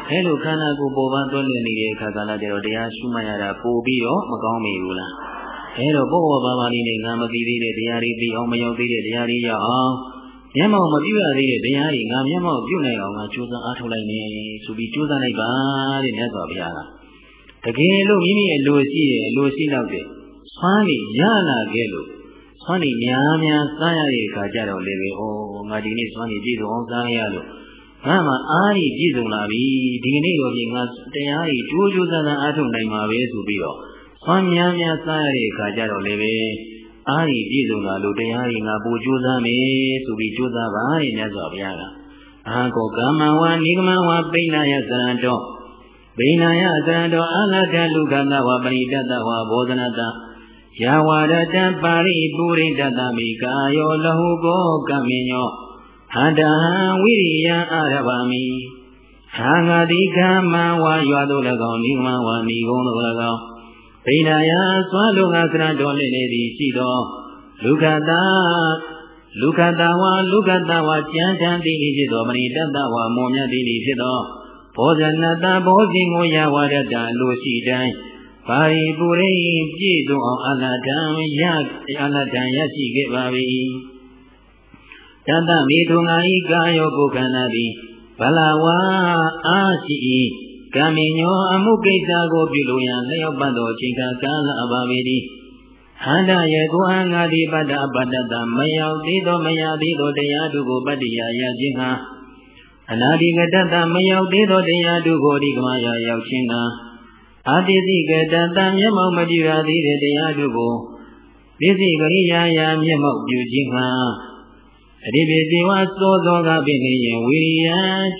အဲလိုခန္ဓာကိုယ်ပေါ်ပါတွက်လည်နေတဲ့အခါကလည်းကျတော့တရားရှုမှတ်ရတာပိုပြီးတော့မကောင်းမိဘူးလားအဲတော့ဘောဘောပါပါလေးနဲ့ငါမသိသေးတဲ့တရားတွေသိအောင်မရောက်သေးတဲ့တရားတွေရောက်အောင်မျက်မှောက်မပြုရသေးတဲ့တရားတွေငါမျက်မှောက်ပြုနိုင်အောင်ငါကြိုးစားအားထုတ်လိုက်နေဆိုပြီးကြိုးစားလိုက်ပါတဲ့မြတ်စွာဘုရားကတကယ်လို့မိမိအလိုရှိရဲ့အလိုရှိတော့တဲ့ဆွမ်းနေရလာခဲ့လို့ ဆွမ်းနေများများစားရတဲ့အခါကျတော့လေပဲဩငါဒီနေ့ဆွမ်းနေပြည့်စုံအောင်စားရလို့ငါမှအားရပြည့်စုံလာပြီဒီကနေ့တော့ပြင်ငါတရားကြီးကြိုးကြိုးစားစားအားထုတ်နိုင်မှာပဲဆိုပြီးတော့ဆွမ်းများများစားရတဲ့အခါကျတော့လေပဲအားရပြည့်စုံလာလို့တရားကြီးငါပိုကြိုးစားမယ်ဆိုပြီးကြိုးစားပါရဲ့မြတ်စွာဘုရားကအာကောကမ္မဝါနိဂမဝါပိဏယသရံတော်ပိဏယသရံတော်အာလတလူကတဝပရိတတဝဘောဓနတ ယာဝရတပါရိပုရိတတမိကာယောလဟုကောကမေညောဟန္တဟံဝိရိယအာရဗာမိဟာငါတိကမံဝါရွာတို့၎င်းနိမဝါနိဂုံတို့၎င်းဗိနာယသွာလုံငါကရတော်လည်နေသည်ရှိသောလူခတာလူခတာဝါလူခတာဝါကြံတန်သည်ဖြစ်သောမဏိတတဝါမောမြတ်သည်ဖြစ်သောဘောဇနတဘောဇင်ကိုရဝရတလိုရှိတိုင်း ပါရိပူရိပြည့်စုံအောင်အနာတံရအနာတံရရှိခဲ့ပါ၏တတမေထုံငါဤကာယောကိုခန္ဓာသည်ဘလဝါအာရှိ၏ကံမညောအမှုကိစ္စကိုပြုလို့ရန်လျောက်ပတ်သောအချိန်ကာလအပါပေသည်ဟန္တာယေကိုအငါတိပတ္တပတ္တတမရောက်သေးသောမရသေးသောတရားတို့ကိုပတ္တိယရခြင်းဟာအနာတိကတတမရောက်သေးသောတရားတို့ကိုဒီကမယရောက်ခြင်းဟာ အာတိသိကတတမျက်မှောက်မပြုရသေးတဲ့တရားတို့ကိုပစ္စည်းကရိယာယာမျက်မှောက်ပြုခြင်းဟာအရိပိတိဝသောသောကပိနေယဝိရိယ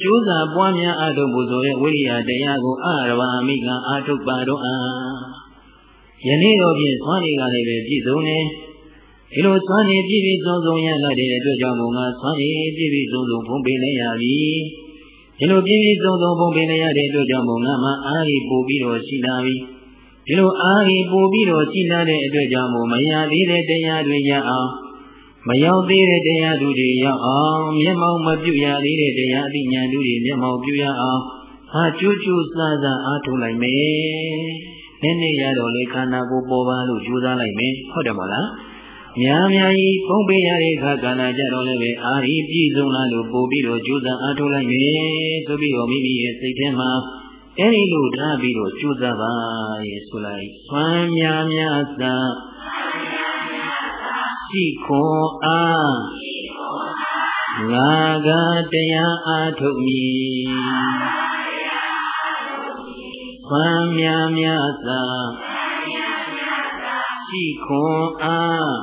ကျိုးစာပွားများအထုပ်မှုဆိုရဲ့ဝိရိယတရားကိုအရဝအမိကအာထုပ်ပါတော့အာယနေ့တော့ဖြင့်သွားနေကလည်းပဲပြည့်စုံနေဒီလိုသွားနေပြည့်ပြည့်စုံစုံရလာတဲ့အတွက်ကြောင့်ဘုံကသွားနေပြည့်ပြည့်စုံစုံဖုံးပေးနေရပြီ ဒီလိုပြည့်ပြည့်စုံစုံဖုံးပေးနေရတဲ့အတွက်ကြောင့်ဘုံကမှအားကြီးပို့ပြီးတော့ရှိလာပြီဒီလိုအားကြီးပို့ပြီးတော့ရှိလာတဲ့အတွက်ကြောင့်ဘုံမရသေးတဲ့တရားတွေရအောင်မရောက်သေးတဲ့တရားသူတွေရောက်အောင်မျက်မှောက်မပြုရသေးတဲ့တရားအသိဉာဏ်သူတွေမျက်မှောက်ပြုရအောင်ဟာကျိုးကျိုးစားစားအားထုတ်လိုက်မယ်နည်းနည်းရတော့လေခန္ဓာကိုယ်ပေါ်ပါလို့ကြိုးစားလိုက်မယ်ဟုတ်တယ်မဟုတ်လား များများကြီးပုံပေးရတဲ့အခါကာလကြတော့လည်းပဲအာရီပြည့်စုံလာလို့ပို့ပြီးတော့ကြိုးစားအားထုတ်လိုက်မယ်ဆိုပြီးတော့မိမိရဲ့စိတ်ထဲမှာအဲဒီလိုထားပြီးတော့ကြိုးစားပါရဲ့ဆိုလိုက်ဆွမ်းများများသာရှိခွန်အားငါကတရားအားထုတ်မည်ဆွမ်းများများသာ ရှိခွန်အား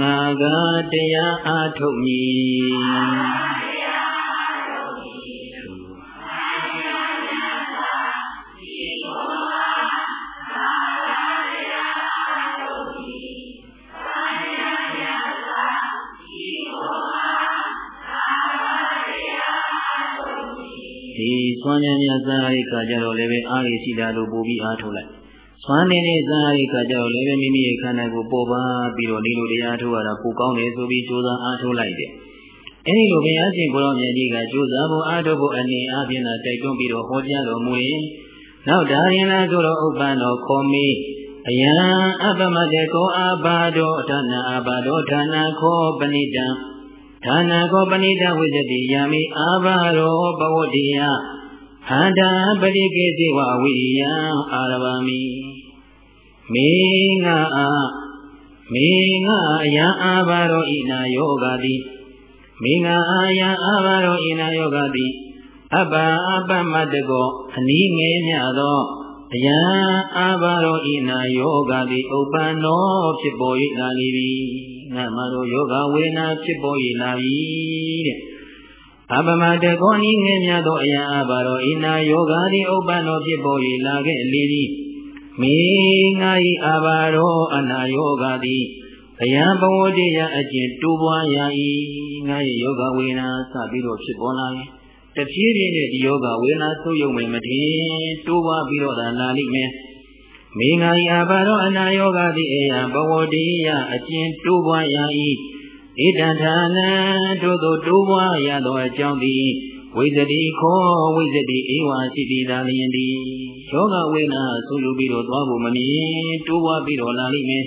ငါကတရားအားထုတ်မည်စွမ်းဉာဏ်များဇာရိကကြတော့လည်းပဲအားရရှိတာလို့ပို့ပြီးအားထုတ်လိုက် စွမ်းနေတဲ့ဇာရိကကြတော့လည်းပဲမိမိရဲ့ခန္ဓာကိုပေါ်ပါပြီးတော့ဒီလိုတရားထုတ်ရတာပိုကောင်းတယ်ဆိုပြီးကြိုးစားအားထုတ်လိုက်တယ်အဲဒီလိုဘုရားရှင်ကိုရောမြတ်ကြီးကကြိုးစားဖို့အားထုတ်ဖို့အနေအားဖြင့်သာတိုက်တွန်းပြီးတော့ဟောကြားတော်မူရင်နောက်ဒါရင်လာဆိုတော့ဥပ္ပန္နောခောမိအယံအပမတေကောအာဘာဒောဌာနအာဘာဒောဌာနခောပဏိတံဌာနခောပဏိတဝိဇ္ဇတိယာမိအာဘာရောဘဝတ္တိယဟန္တာပရိကေဇေဝဝိရိယအာရဗမိ မေငါအာမေငါအယံအာဘာရောဣနာယောဂတိမေငါအာယံအာဘာရောဣနာယောဂတိအပ္ပအပ္ပမတကောအနည်းငယ်မြသောအယံအာဘာရောဣနာယောဂတိဥပ္ပန္နောဖြစ်ပေါ်၏လာလိပြီငါမတော်ယောဂဝေနာဖြစ်ပေါ်၏လာပြီတဲ့အပမတကောဤငယ်များသောအယံအဘာရောဣနာယောဂာတိဥပ္ပန္နောဖြစ်ပေါ်၏လာခဲ့လေသည် မေငါဤအဘာရောအနာယောဂာတိအယံဘဝတိယအကျင့်တိုးပွားရာ၏ငါ၏ယောဂဝေနာစပြီးတော့ဖြစ်ပေါ်လာရင်တဖြည်းဖြည်းနဲ့ဒီယောဂဝေနာဆုပ်ယုံမယ်မထင်တိုးပွားပြီးတော့သာလာလိမ့်မယ်မေငါဤအဘာရောအနာယောဂာတိအယံဘဝတိယအကျင့်တိုးပွားရာ၏ဣတံဌာနံတို့သို့တိုးပွားရသောအကြောင်းသည် ဝိဇတိခောဝိဇတိဧဝရှိတိသာလျင်သည်ယောဂဝေနာဆုလူပြီးတော့သွားဖို့မမြင်တိုးပွားပြီးတော့လာလိမ့်မယ်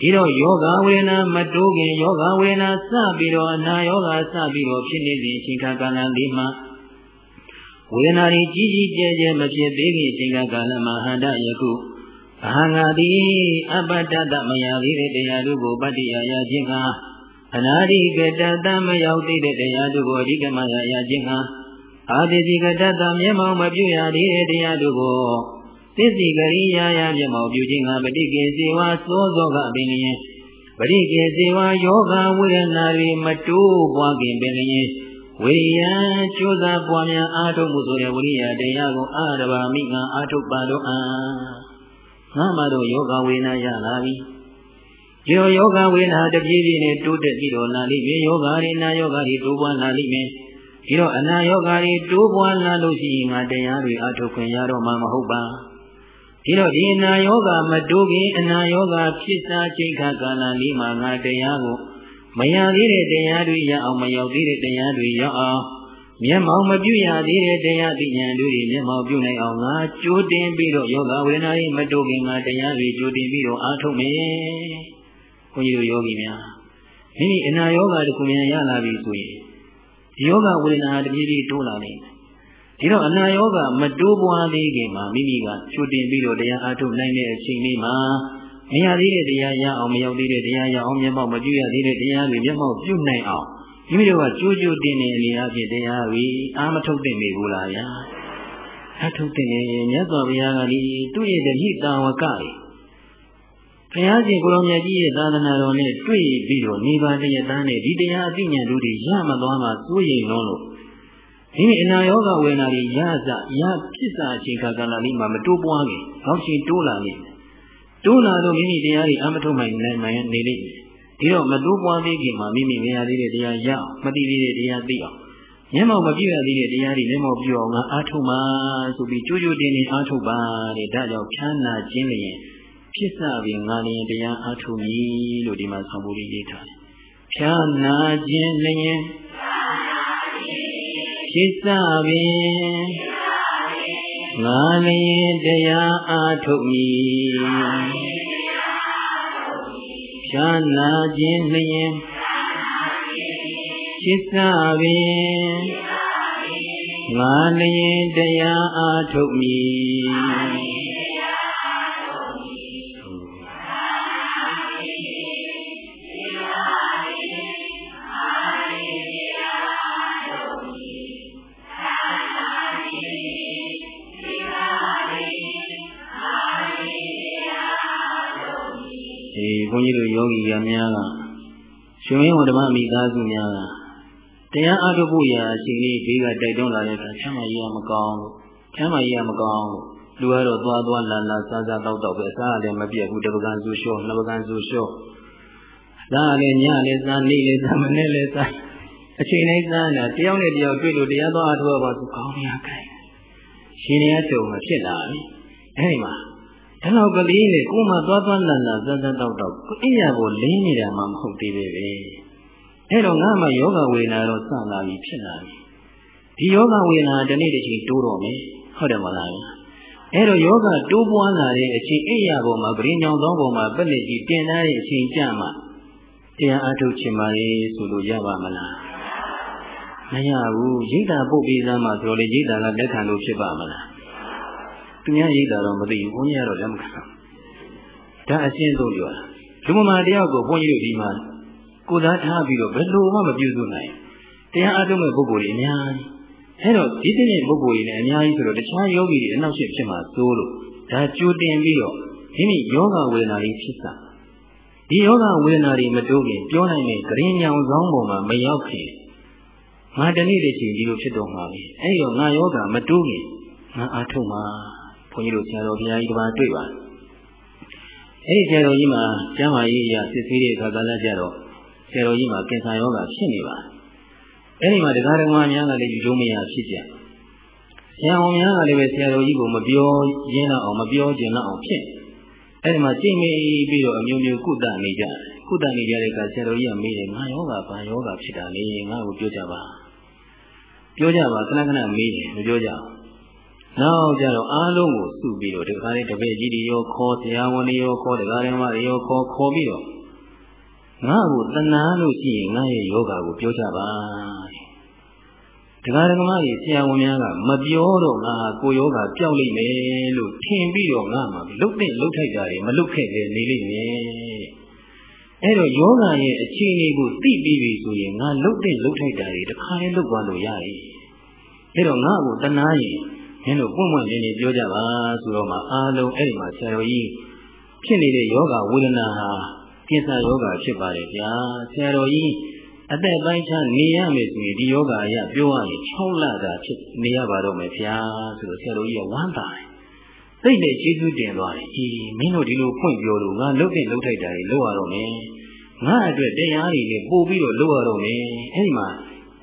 ဒီတော့ယောဂဝေနာမတိုးခင်ယောဂဝေနာစပြီးတော့အနာယောဂစပြီးတော့ဖြစ်နေစဉ်အချိန်ကာလလေးမှာဝေနာရီကြီးကြီးကျယ်ကျယ်မဖြစ်သေးခင်အချိန်ကာလမှာဟန္တယခုအာငါတိအပ္ပတ္တမယသေးတဲ့တရားတို့ကိုပတ္တိယရခြင်းက အနာရိကတတမရောက်သေးတဲ့တရားတို့ကိုအဓိကမှရခြင်းဟာအာတိစီကတတမျက်မှောက်မပြုရသေးတဲ့တရားတို့ကိုသစ္စိကရိယာယမျက်မှောက်ပြုခြင်းဟာပဋိကေဇေဝသောသောကပင်လျင်ပဋိကေဇေဝယောဂဝေဒနာတွေမတိုးပွားခင်ပင်လျင်ဝိယံကျိုးစားပွားများအားထုတ်မှုဆိုတဲ့ဝိရိယတရားကိုအာရဘာမိငါအားထုတ်ပါတော့အာငါမှတော့ယောဂဝေဒနာရလာပြီ ဒီလိုယောဂဝေဒနာတပြေးပြေးနဲ့တိုးတက်ပြီးတော့လာလိမ့်မယ်ယောဂရိနာယောဂရိတိုးပွားလာလိမ့်မယ်ဒီတော့အနာယောဂရိတိုးပွားလာလို့ရှိရင်ငါတရားတွေအထုတ်ခွင့်ရတော့မှာမဟုတ်ပါဒီတော့ဒီအနာယောဂမတိုးခင်အနာယောဂဖြစ်စားချိန်ခါကာလလေးမှာငါတရားကိုမရသေးတဲ့တရားတွေရအောင်မရောက်သေးတဲ့တရားတွေရောက်အောင်မျက်မှောက်မပြုရသေးတဲ့တရားသိဉာဏ်တွေမျက်မှောက်ပြုနိုင်အောင်ငါကြိုးတင်ပြီးတော့ယောဂဝေဒနာတွေမတိုးခင်ငါတရားတွေကြိုးတင်ပြီးတော့အားထုတ်မယ် ဘုန်းကြီးတို့ယောဂီများမိမိအနာယောဂတခုများရလာပြီဆိုရင်ဒီယောဂဝေဒနာတပြေးပြေးတိုးလာနေတယ်ဒီတော့အနာယောဂမတိုးပွားသေးခင်မှာမိမိကချွတ်တင်ပြီးတော့တရားအားထုတ်နိုင်တဲ့အချိန်လေးမှာမရသေးတဲ့တရားရအောင်မရောက်သေးတဲ့တရားရအောင်မျက်မှောက်မပြုရသေးတဲ့တရားတွေမျက်မှောက်ပြုနိုင်အောင်မိမိတို့ကကြိုးကြိုးတင်နေအနေအချင်းတရားတွေအာမထုတ်တင်နေဘူးလားဗျာအထုတ်တင်နေမြတ်စွာဘုရားကလေသူ့ရဲ့တတိတာဝကလေ ဘုရားရှင်ကိုရောမြတ်ကြီးရဲ့သာသနာတော်နဲ့တွေ့ပြီးတော့နိဗ္ဗာန်တရားတန်းနဲ့ဒီတရားအသိဉာဏ်တို့တွေရမသွားမှစိုးရိမ်လုံးလို့ဒီအနာယောဂဝေနာတွေရစရဖြစ်စာအချိန်ခါကာလလေးမှာမတိုးပွားခင်နောက်ချိန်တိုးလာနေတိုးလာတော့မိမိတရားတွေအမထုတ်နိုင်နိုင်မှနေလိမ့်မယ်ဒီတော့မတိုးပွားသေးခင်မှာမိမိမရသေးတဲ့တရားရအောင်မသိသေးတဲ့တရားသိအောင်မျက်မှောက်မပြည့်ရသေးတဲ့တရားတွေမျက်မှောက်ပြည့်အောင်ငါအားထုတ်ပါဆိုပြီးကြိုးကြိုးတင်တင်အားထုတ်ပါတဲ့ဒါကြောင့်ဖြန်းနာခြင်းလျင် ဖြစ်စပင်ငါလျင်တရားအားထုတ်မည်လို့ဒီမှာဆောင်ဖို့ရေးထားတယ်။ဖြာနာခြင်းလျင်ဖြစ်စပင်ငါလျင်တရားအားထုတ်မည်။ဖြရှားနာခြင်းလျင်จิตစာပင်ငါလျင်တရားအားထုတ်မည် န်းကြီးတို့ယောဂီများကရှင်ရင်းဝဓမ္မမိသားစုများကတရားအားထုတ်ဖို့ရာအချိန်လေးဘေးကတိုက်တွန်းလာတဲ့အခါချမ်းသာရေးရမကောင်းလို့ချမ်းသာရေးရမကောင်းလို့လူကတော့သွားသွားလာလာစားစားတောက်တောက်ပဲစားရတယ်မပြတ်ဘူးတပကံစုလျှော့နှစ်ပကံစုလျှော့စားရတယ်ညလည်းစားနေ့လည်းစားမနေ့လည်းစားအချိန်တိုင်းစားနေတာတယောက်နဲ့တယောက်တွေ့လို့တရားသွားအားထုတ်ပါဆိုကောင်းရခိုင်ရှင်ရတုံမဖြစ်လာပြီအဲဒီမှာ အဲ့လောက်ကလေးနဲ့ကိုမှသွားသွားလာလာသတ်သတ်တောက်တောက်အိယာကိုလင်းနေတာမှမဟုတ်သေးပဲပဲအဲ့တော့ငါမှယောဂဝေဒနာတော့စလာပြီဖြစ်လာပြီဒီယောဂဝေဒနာတနေ့တစ်ချိန်တိုးတော့မယ်ဟုတ်တယ်မလားအဲ့တော့ယောဂတိုးပွားလာတဲ့အချိန်အိယာပေါ်မှာပရင်းကြောင်သောပေါ်မှာပက်လက်ကြီးတင်ထားတဲ့အချိန်ကြမှာတရားအထုတ်ချင်ပါလေဆိုလို့ရပါမလားမရဘူးရိတ်တာပုတ်ပြီးသားမှဆိုတော့လေရိတ်တာကလက်ခံလို့ဖြစ်ပါမလား သူများရိတ်တာတော့မသိဘူးဘုန်းကြီးကတော့လက်မခံဒါအရှင်းဆုံးပြောတာလူမမာတယောက်ကိုဘုန်းကြီးတို့ဒီမှာကိုသားထားပြီးတော့ဘယ်လိုမှမပြုစုနိုင်တရားအားထုတ်မဲ့ပုဂ္ဂိုလ်တွေအများကြီးအဲတော့ဒီတည်းပုဂ္ဂိုလ်တွေလည်းအများကြီးဆိုတော့တခြားယောဂီတွေအနောက်ရှေ့ဖြစ်မှာစိုးလို့ဒါကြိုတင်ပြီးတော့မိမိယောဂဝေဒနာတွေဖြစ်စားဒီယောဂဝေဒနာတွေမတိုးခင်ပြောနိုင်တဲ့ဂရင်ညောင်ဆောင်ပေါ်မှာမရောက်ခင်ငါတနေ့တည်းချင်းဒီလိုဖြစ်တော့မှာပဲအဲဒီတော့ငါယောဂမတိုးခင်ငါအားထုတ်မှာ ဘုန်းကြီးတို့ဆရာတော်ဘုရားကြီးတပါးတွေ့ပါတယ်အဲ့ဒီဆရာတော်ကြီးမှာကျမ်းမာရေးအရာစစ်ဆေးတဲ့အခါကလည်းကြတော့ဆရာတော်ကြီးမှာကင်ဆာရောဂါဖြစ်နေပါတယ်အဲ့ဒီမှာတရားဓမ္မများကလည်းယူလို့မရဖြစ်ကြဆရာတော်များကလည်းပဲဆရာတော်ကြီးကိုမပြောရင်းတော့အောင်မပြောကျင်တော့အောင်ဖြစ်အဲ့ဒီမှာကြိတ်မိပြီးတော့အမျိုးမျိုးကုသနေကြကုသနေကြတဲ့အခါဆရာတော်ကြီးကမေးတယ်ငါယောဂဘာယောဂဖြစ်တာလဲငါ့ကိုပြောကြပါပြောကြပါခဏခဏမေးတယ်မပြောကြဘူး နောက်ကြတော့အားလုံးကိုစုပြီးတော့ဒီခါလေးတပည့်ကြီးတွေရောခေါ်တရားဝန်တွေရောခေါ်တရားဓမ္မတွေရောခေါ်ခေါ်ပြီးတော့ငါ့ကိုတဏှာလို့ရှိရင်ငါ့ရဲ့ယောဂါကိုပြောကြပါတရားဓမ္မတွေဆရာဝန်များကမပြောတော့ငါကိုယောဂါပျောက်လိမ့်မယ်လို့ထင်ပြီးတော့ငါမှလုတ်တဲ့လုတ်ထိုက်တာတွေမလုတ်ခဲ့လေနေလိမ့်မယ်အဲ့တော့ယောဂါရဲ့အခြေအနေကိုသိပြီးပြီဆိုရင်ငါလုတ်တဲ့လုတ်ထိုက်တာတွေတစ်ခါလေးလုတ်သွားလို့ရပြီအဲ့တော့ငါ့ကိုတဏှာရင် မင်းတို့ပွင့်ပွင့်လင်းလင်းပြောကြပါဆိုတော့မှအားလုံးအဲ့ဒီမှာဆရာတော်ကြီးဖြစ်နေတဲ့ယောဂဝေဒနာဟာကိစ္စယောဂဖြစ်ပါတယ်ဗျာဆရာတော်ကြီးအသက်ပိုင်းခြားနေရမယ်ဆိုရင်ဒီယောဂအရာပြောရရင်6လတာဖြစ်နေရပါတော့မယ်ဗျာဆိုတော့ဆရာတော်ကြီးကဝမ်းသာတယ်သိတဲ့ကျေးဇူးတင်သွားတယ်အေးမင်းတို့ဒီလိုဖွင့်ပြောလို့ငါလုတ်တဲ့လုတ်ထိုက်တာတွေလုပ်ရတော့မယ်ငါအတွက်တရားတွေနဲ့ပို့ပြီးတော့လုပ်ရတော့မယ်အဲ့ဒီမှာ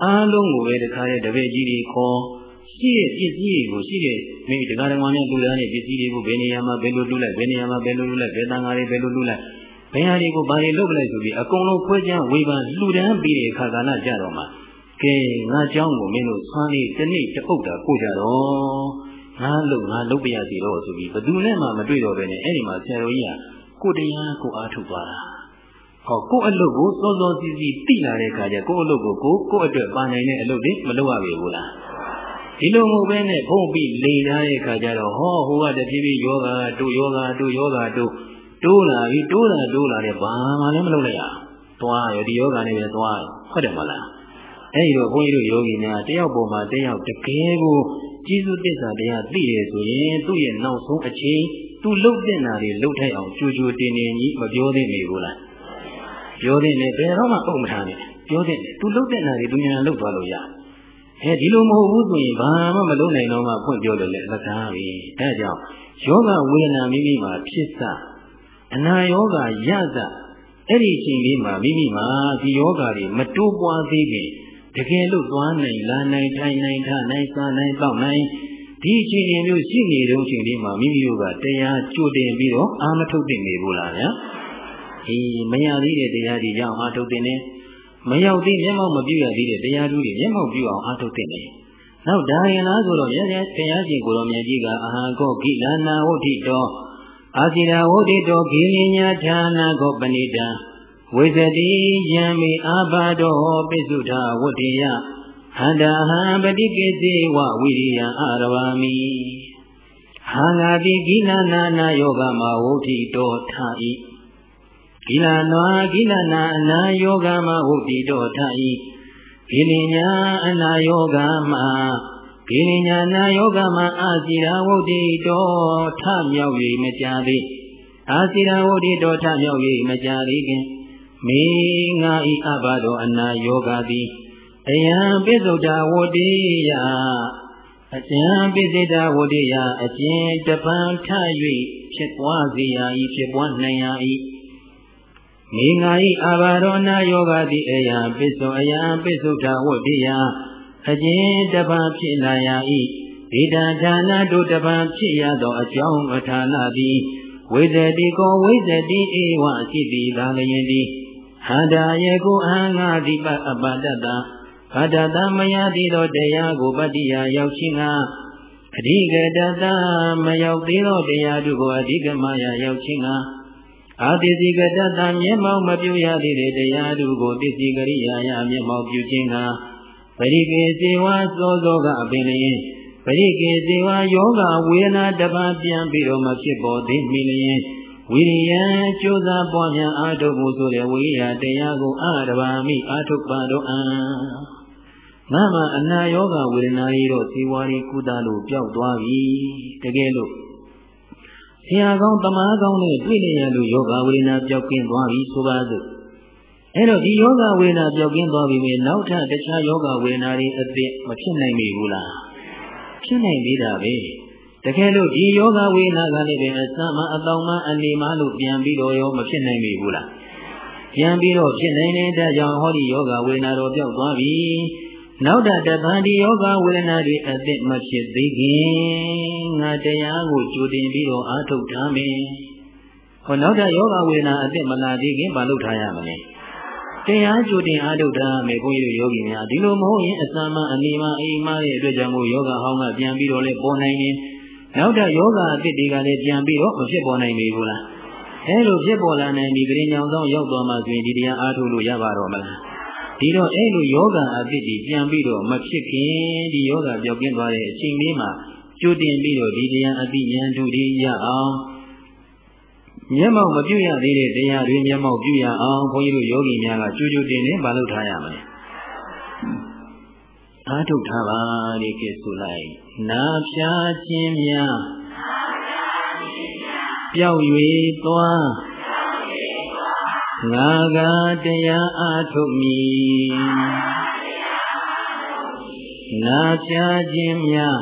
အားလုံးကိုပဲတခါရဲ့တပည့်ကြီးတွေခေါ် ရှိတဲ့ပစ္စည်းတွေကိုရှိတဲ့မိမိတရားဓမ္မများလူသားတဲ့ပစ္စည်းတွေကိုဘယ်နေရာမှာဘယ်လိုလုပ်လိုက်ဘယ်နေရာမှာဘယ်လိုလုပ်လိုက်ဘယ်တန်ဃာတွေဘယ်လိုလုပ်လိုက်ဘယ်ဟာတွေကိုဘာတွေလုပ်လိုက်ဆိုပြီးအကုန်လုံးခွဲခြားဝေဖန်လှူဒန်းပြီးတဲ့အခါကဏ္ဍကြတော့မှကဲငါเจ้าကိုမင်းတို့ဆွမ်းလေးတစ်နေ့တပုတ်တာကိုကြတော့ငါလုပ်ငါလုပ်ပြရစီတော့ဆိုပြီးဘယ်သူနဲ့မှမတွေ့တော့ဘဲနဲ့အဲ့ဒီမှာဆရာတော်ကြီးကကိုတရားကိုအားထုတ်သွားတာဟောကိုအလုပ်ကိုစောစောစီးစီးသိလာတဲ့အခါကျကိုအလုပ်ကိုကိုကိုအတွက်ပါနိုင်တဲ့အလုပ်တွေမလုပ်ရပြီဘူးလား ဒီလိုမဟုတ်ဘဲနဲ့ဖုံးပြီးလေထားတဲ့ခါကျတော့ဟောဟိုကတဖြည်းဖြည်းယောဂတို့ယောဂတို့ယောဂတို့တိုးလာပြီတိုးလာတိုးလာတဲ့ဘာမှလည်းမလုပ်လိုက်ရသွားရဒီယောဂနဲ့ပဲသွားရဟုတ်တယ်မလားအဲဒီတော့ဘုန်းကြီးတို့ယောဂီများတယောက်ပေါ်မှာတယောက်တကယ်ကိုကျေးဇူးတစ္ဆာတရားသိရဆိုရင်သူ့ရဲ့နောက်ဆုံးအချိန်သူလှုပ်တဲ့နာတွေလှုပ်ထိုက်အောင်ကြိုကြိုတင်တင်ကြီးမပြောသင့်နေဘူးလားပြောသင့်တယ်ဘယ်တော့မှအုံမထားနဲ့ပြောသင့်တယ်သူလှုပ်တဲ့နာတွေသူညာလှုပ်သွားလို့ရတယ် အဲဒီလိုမဟုတ်ဘူးဆိုရင်ဘာမှမလုပ်နိုင်တော့မှဖွင့်ပြောလို့လည်းလက်ကားပြီအဲဒါကြောင့်ယောဂဝေဒနာမိမိမှာဖြစ်စအနာယောဂရစအဲ့ဒီအချိန်လေးမှာမိမိမှာဒီယောဂတွေမတိုးပွားသေးခင်တကယ်လို့သွားနိုင်လာနိုင်ထိုင်နိုင်ထနိုင်စားနိုင်တောက်နိုင်ဒီအချိန်မျိုးရှိနေတဲ့အချိန်လေးမှာမိမိတို့ကတရားကြိုတင်ပြီးတော့အာမထုတ်တင်နေဘူးလားဗျာအေးမရသေးတဲ့တရားတွေကြောင့်အာထုတ်တင်နေ မရောက်သေးမျက်မှောက်မပြုရသေးတဲ့တရားသူတွေမျက်မှောက်ပြုအောင်အားထုတ်တဲ့နေ။နောက်ဒါရင်လားဆိုတော့မြတ်စွာဘုရားရှင်ကိုရောမြတ်ကြီးကအာဟံကောကိလနာဝဋ္ဌိတောအာစီရာဝဋ္ဌိတောဂိဉ္ညာဌာနာကောပဏိတံဝိဇတိယံမေအာဘာတောပိစုထဝတ္တိယဟန္တာဟံပတိကိစေဝဝိရိယအာရဝာမိဟာငါတိကိလနာနာယောဂမဝုဋ္ဌိတောထဤ ကိလနွာကိလနာအနာယောဂမဝုဋ္ဌိတောထဤကိလညာအနာယောဂမကိလညာနာယောဂမအာစီရဝုဋ္ဌိတောထမြောက်၍မကြသေးအာစီရဝုဋ္ဌိတောထမြောက်၍မကြသေးခင်မေငါဤအဘတော်အနာယောဂသည်အယံပိစုဒ္ဓဝတ္တိယအကျံပိစိတဝတ္တိယအကျဉ်တပံထ၍ဖြစ်ပွားစေရ၏ဖြစ်ပွားနိုင်ရ၏ မေငါဤအာဘာရောနာယောဂတိအယံပိစုအယံပိစုဒ္ဓဝတ္တိယအကျဉ်တပံဖြစ်လာရ၏ဣဒံဌာနတို့တပံဖြစ်ရသောအကြောင်းအဌာနသည်ဝိဇတိကောဝိဇတိဧဝရှိသည်သာလျင်သည်ဟန္တာယေကုအဟံငါတိပအပတ္တဗတ္တသမယတိသောတရားကိုပတ္တိယရောက်ခြင်းကအဓိကတတမရောက်သေးသောတရားတို့ကိုအဓိကမယရောက်ခြင်းက အာတိစီကတတမျက်မှောက်မပြုရသေးတဲ့တရားတို့ကိုတစ္စီကရိယာယမျက်မှောက်ပြုခြင်းကပရိကေစေဝသောသောကအပင်လျင်ပရိကေစေဝယောဂဝေဒနာတပါးပြန်ပြီးတော့မဖြစ်ပေါ်သေးမီလျင်ဝိရိယကြိုးစားပွားများအားထုတ်မှုဆိုတဲ့ဝိရိယတရားကိုအာရဘာမိအားထုတ်ပါတော့အံငါမှအနာယောဂဝေဒနာကြီးတော့ဇေဝါရီကုသလို့ပျောက်သွားပြီတကယ်လို့ဆ ရာကောင်းတမားကောင်းနဲ့တွေ့နေရလို့ယောဂဝေဒနာပျောက်ကင်းသွားပြီဆိုပါစို့အဲ့တော့ဒီယောဂဝေဒနာပျောက်ကင်းသွားပြီမြေနောက်ထပ်တခြားယောဂဝေဒနာတွေအသစ်မဖြစ်နိုင်ပြီဘူးလားဖြစ်နိုင်သေးတာပဲတကယ်လို့ဒီယောဂဝေဒနာကလည်းပဲအစမအတောင်မအနေမလို့ပြန်ပြီးတော့ရောမဖြစ်နိုင်ပြီဘူးလားပြန်ပြီးတော့ဖြစ်နိုင်တဲ့အတွက်ကြောင့်ဟောဒီယောဂဝေဒနာတော့ပျောက်သွားပြီနောက်တတပံဒီယောဂဝေဒနာတွေအသက်မဖြစ်သေးခင် ငါတရားကိုကြိုတင်ပြီးတော့အားထုတ်ထားမယ်ဟောနောက်တယောဂဝေဒနာအသက်မလာသေးခင်မလုပ်ထားရမလဲတရားကြိုတင်အားထုတ်ထားမယ်ဘုန်းကြီးတို့ယောဂီများဒီလိုမဟုတ်ရင်အစမအနိမအိမ်မရဲ့အတွက်ကြောင့်မို့ယောဂဟောင်းကပြန်ပြီးတော့လဲပေါ်နိုင်ရင်နောက်တဲ့ယောဂအသစ်တွေကလည်းပြန်ပြီးတော့မဖြစ်ပေါ်နိုင်ပြီဘူးလားအဲလိုဖြစ်ပေါ်လာနိုင်ပြီဂရင်ညောင်ဆောင်ရောက်သွားမှဆိုရင်ဒီတရားအားထုတ်လို့ရပါတော့မလားဒီတော့အဲလိုယောဂအသစ်တွေပြန်ပြီးတော့မဖြစ်ခင်ဒီယောဂပျောက်ကင်းသွားတဲ့အချိန်လေးမှာ ကြိုတင်ပြီးတော့ဒီတရားအတိဉာဏ်တို့ဒီရအောင်မျက်မှောက်မပြုတ်ရသေးတဲ့တရားတွေမျက်မှောက်ပြုတ်ရအောင်ဘုန်းကြီးတို့ယောဂီများကကြိုကြိုတင်နေမလုပ်ထားရမလဲအားထုတ်ထားပါဒီကဲဆိုလိုက်နာဖြာခြင်းများပျောက်၍သွားငါကတရားအားထုတ်မည်နာဖြာခြင်းများ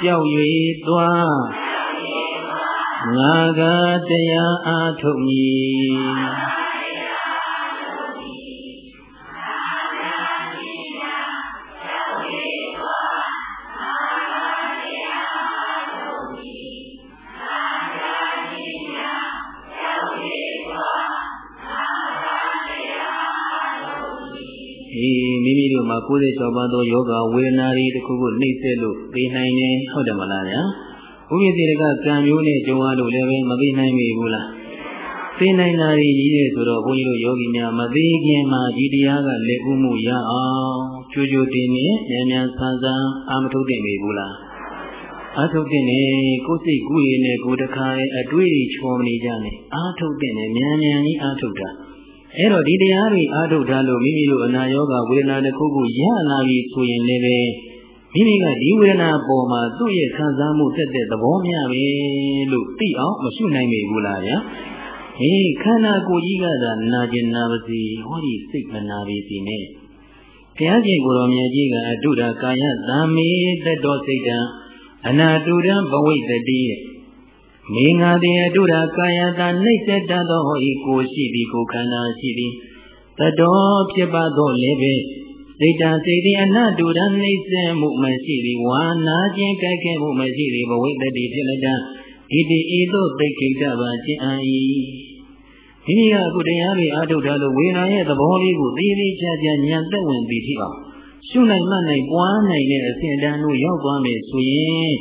ပျောက်၍သွားငါကတရားအားထုတ်မည် မှာ96ပါးသောယောဂဝေဒနာတွေတစ်ခုခုနှိမ့်ဆက်လို့သိနိုင်တယ်ဟုတ်တယ်မလားဗျာဥပ္ပစေတကကံမျိုးနဲ့ကြုံရလို့လည်းပဲမသိနိုင်ပြီဘူးလားသိနိုင်တာကြီးတယ်ဆိုတော့ဘုန်းကြီးတို့ယောဂီများမသိခင်မှာဒီတရားကလက်ဥမှုရအောင်ကြိုးကြိုးတင်နေမြန်မြန်ဆန်းဆန်းအာမထုတ်တင်ပြီဘူးလားအာထုတ်တင်နေကိုယ်စိတ်ကူးရည်နဲ့ကိုယ်တခါရဲ့အတွေ့အချောမနေကြနဲ့အာထုတ်တင်နေမြန်မြန်ကြီးအာထုတ်တာ အဲ့တော့ဒီတရားတွေအားထုတ်ထားလို့မိမိတို့အနာရောဂါဝေဒနာတစ်ခုခုရလာပြီဆိုရင်လည်းပဲမိမိကဒီဝေဒနာပေါ်မှာသူ့ရဲ့ခံစားမှုတက်တဲ့သဘောမျှပဲလို့သိအောင်မရှုနိုင်မိဘူးလားဗျာဟေးခန္ဓာကိုယ်ကြီးကသာနာကျင်နာပါစီဟောဒီစိတ်မနာပါစီနဲ့ဘုရားရှင်ကိုယ်တော်မြတ်ကြီးကအတုဒ္ဒကာယသံမေတ္တောစိတ်တံအနာတုဒံဘဝိတ္တိ မေငါတေအတုရာကာယတာနှိမ့်ဆက်တတ်သောဟောဤကိုရှိသည်ကိုခန္ဓာရှိသည်တတော်ဖြစ်ပါသောလည်းပဲစိတ်တံစိတ်သည်အနတုရနှိမ့်ဆက်မှုမရှိသည်ဝါနာခြင်းကြိုက်ခဲမှုမရှိသည်ဘဝိတ္တိဖြစ်လက်တံဣတိဤသို့သိခိတပါခြင်းအံဤဒီနေ့ကအခုတရားတွေအားထုတ်ထားလို့ဝေဒနာရဲ့သဘောလေးကိုသိသိချာချာဉာဏ်သက်ဝင်သိထိအောင်ရှုနိုင်မှနိုင်ပွားနိုင်တဲ့အစဉ်တန်းတို့ရောက်သွားမယ်ဆိုရင်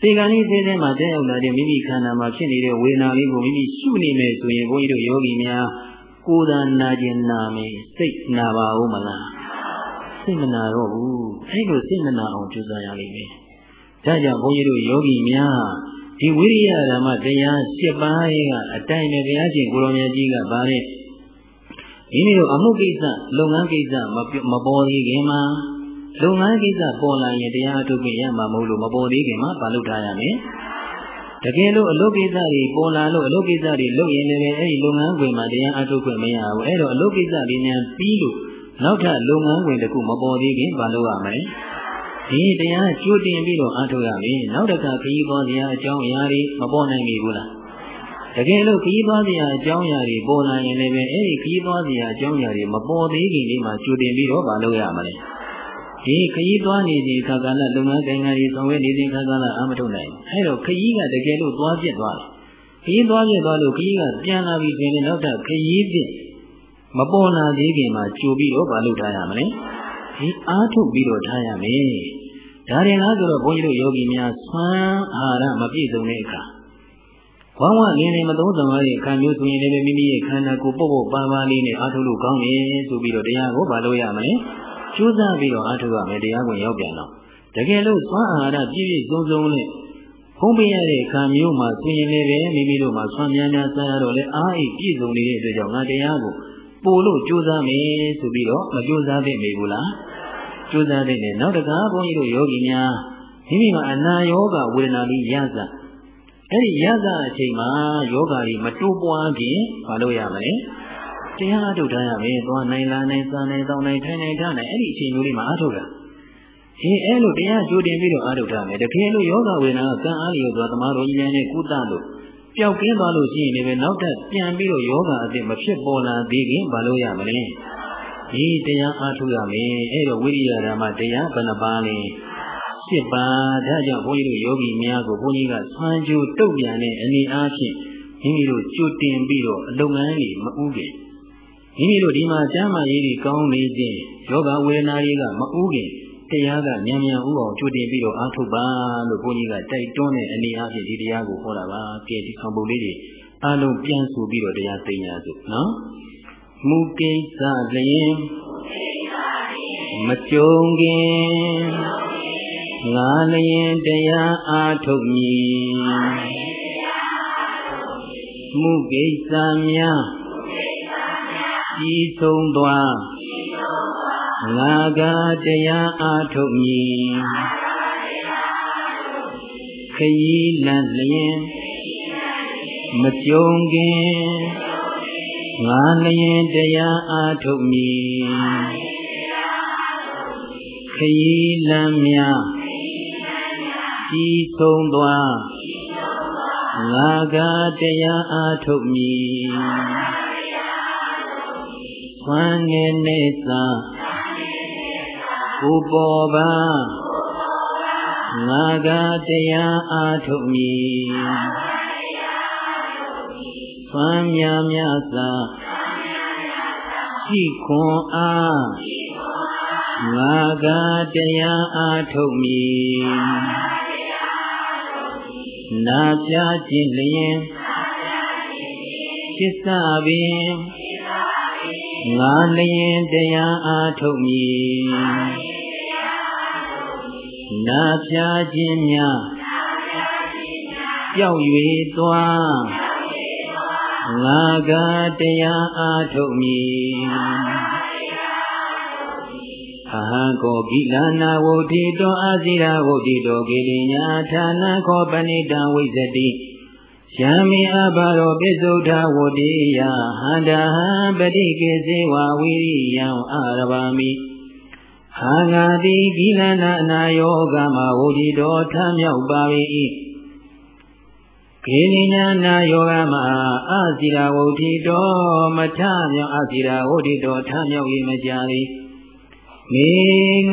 စေကံဤစေတဲ့မှာတက်ရောက်လာတဲ့မိမိခန္ဓာမှာဖြစ်နေတဲ့ဝေဒနာလေးကိုမိမိရှုနေမယ်ဆိုရင်ဘုန်းကြီးတို့ယောဂီများကိုယ်သာနာကျင်နာမယ်စိတ်နာပါဦးမလားစိတ်မနာတော့ဘူးအဲ့လိုစိတ်မနာအောင်ကြိုးစားရလိမ့်မယ်ဒါကြောင့်ဘုန်းကြီးတို့ယောဂီများဒီဝိရိယဓမ္မတရား၈ပါးရဲ့အတိုင်းနဲ့ဘုရားရှင်ကိုရောင်မြတ်ကြီးကဗါတဲ့မိမိတို့အမှုကိစ္စလုပ်ငန်းကိစ္စမပေါ်သေးခင်မှာ လုပ်ငန်းကိစ္စပေါ်လာရင်တရားထုတ်ပြရမှာမဟုတ်လို့မပေါ်သေးခင်မှာမလုပ်ထားရမယ်တကယ်လို့အလုပ်ကိစ္စတွေပေါ်လာလို့အလုပ်ကိစ္စတွေလုပ်ရင်လည်းအဲ့ဒီလုပ်ငန်းခွင်မှာတရားအထုတ်ခွင့်မရဘူးအဲ့တော့အလုပ်ကိစ္စတွေများပြီးလို့နောက်ထပ်လုပ်ငန်းခွင်တစ်ခုမပေါ်သေးခင်မလုပ်ရမယ်ဒီတရားကြိုတင်ပြီးတော့အားထုတ်ရမယ်နောက်တစ်ခါခရီးသွားစရာအကြောင်းအရာတွေမပေါ်နိုင်ဘူးလားတကယ်လို့ခရီးသွားစရာအကြောင်းအရာတွေပေါ်လာရင်လည်းအဲ့ဒီခရီးသွားစရာအကြောင်းအရာတွေမပေါ်သေးခင်လေးမှာကြိုတင်ပြီးတော့မလုပ်ရမလဲ ဒီခရီးသွားနေစဉ်ခါကာလလုပ်ငန်းကိုင်ငါတွေဆောင်ရွက်နေစဉ်ခါကာလအာမထုတ်နိုင်အဲတော့ခရီးကတကယ်လို့သွားပြစ်သွားတယ်ခရီးသွားပြစ်သွားလို့ခရီးကပြန်လာပြီဆိုရင်နောက်တော့ခရီးပြစ်မပေါ်လာသေးခင်မှာကြိုပြီးတော့မလုပ်ထားရမလဲဒီအားထုတ်ပြီးတော့ထားရမယ်ဒါရင်လားဆိုတော့ဘုန်းကြီးတို့ယောဂီများဆွမ်းအာဟာရမပြည့်စုံတဲ့အခါဝမ်းဝနေနေမသုံးဆောင်ရတဲ့ခံမျိုးဆိုရင်လည်းမိမိရဲ့ခန္ဓာကိုယ်ပုတ်ပုတ်ပန်းပန်းလေးနဲ့အားထုတ်လို့ကောင်းတယ်ဆိုပြီးတော့တရားကိုမလုပ်ရမလဲ ကြိုးစားပြီးတော့အားထုတ်ရမယ်တရားကိုရောက်ပြန်တော့တကယ်လို့သွမ်းအာဟာရပြည့်ပြည့်စုံစုံနဲ့ဖုံးပေးရတဲ့ခံမျိုးမှာဆိုရင်လည်းပဲမိမိတို့မှာဆွမ်းများများစားရတော့လေအားအိပြည့်စုံနေတဲ့အတွက်ကြောင့်ငါတရားကိုပို့လို့ကြိုးစားမယ်ဆိုပြီးတော့မကြိုးစားသင့်မေဘူးလားကြိုးစားသင့်တယ်နောက်တကားဘုန်းကြီးတို့ယောဂီများမိမိမှာအနာယောဂဝေဒနာလေးရစအဲ့ဒီရစအချိန်မှာယောဂါကြီးမတိုးပွားခင်မလုပ်ရမလဲ တရားအထုတ်ထားရမယ်သွားနိုင်လာနိုင်စားနိုင်တောင်းနိုင်ထိုင်နိုင်ထားနိုင်အဲ့ဒီအချိန်မျိုးလေးမှာအထုတ်တာဒီအဲ့လိုတရားကြိုတင်ပြီးတော့အထုတ်ထားမယ်တကယ်လို့ယောဂဝေဒနာကံအားလျော်သွားသမားတော်ကြီးနဲ့ကုသလို့ပျောက်ကင်းသွားလို့ရှိရင်လည်းနောက်ထပ်ပြန်ပြီးတော့ယောဂအသစ်မဖြစ်ပေါ်လာသေးခင်မလုပ်ရမလဲဒီတရားအားထုတ်ရမယ်အဲ့တော့ဝိရိယဓမ္မတရားဘယ်နှပါးလဲ၈ပါးဒါကြောင့်ဘုန်းကြီးတို့ယောဂီများကိုဘုန်းကြီးကဆွမ်းကြိုးတုတ်ပြန်တဲ့အနေအားဖြင့်မိမိတို့ကြိုတင်ပြီးတော့အလုပ်ငန်းတွေမဥခင် မိမိတို့ဒီမှာကျမ်းမာရေးတွေကောင်းနေခြင်းယောဂဝေဒနာတွေကမဥခင်တရားကဉာဏ်ဉာဏ်ဥအောင်ကြိုတင်ပြီးတော့အားထုတ်ပါလို့ဘုန်းကြီးကတိုက်တွန်းတဲ့အနေအားဖြင့်ဒီတရားကိုဟောတာပါကဲဒီခံပုံလေးတွေအားလုံးပြန်ဆိုပြီးတော့တရားသိညာစို့နော်မူကိစ္စလျင်မကြုံခင်ငါလျင်တရားအားထုတ်မည်မူကိစ္စများ ကြီးဆုံးသွားငါကတရားအားထုတ်မည်ခยีလန့်လျင်မကြုံခင်ငါလျင်တရားအားထုတ်မည်ခยีလန့်များကြီးဆုံးသွားငါကတရားအားထုတ်မည် ဝမ်းနေနေသာကိုပေါ်ပါငါကတရားအားထုတ်မည်ဝမ်းများများသာရှိခွန်အားငါကတရားအားထုတ်မည်နာပြခြင်းလျင်จิตစပင် ငါလျင်တရားအားထုတ်မည်နာပြခြင်းများပြောက်၍သွားငါကတရားအားထုတ်မည်အဟံကိုကိလနာဝုဒိတောအာဇိရာဝုဒိတောကိလိညာဌာနခောပဏိတံဝိဇတိ ယံမိအဘာရောပိစုဒ္ဓဝတိယဟန္တာဟံပတိကေစေဝဝိရိယံအာရဗာမိဟာငါတိကိလနာအနာယောဂမဝုဒိတောထမြောက်ပါ၏ခေနိညာနာယောဂမအာဇိရာဝုဒိတောမထမြောက်အာဇိရာဝုဒိတောထမြောက်၏မကြ၏မေ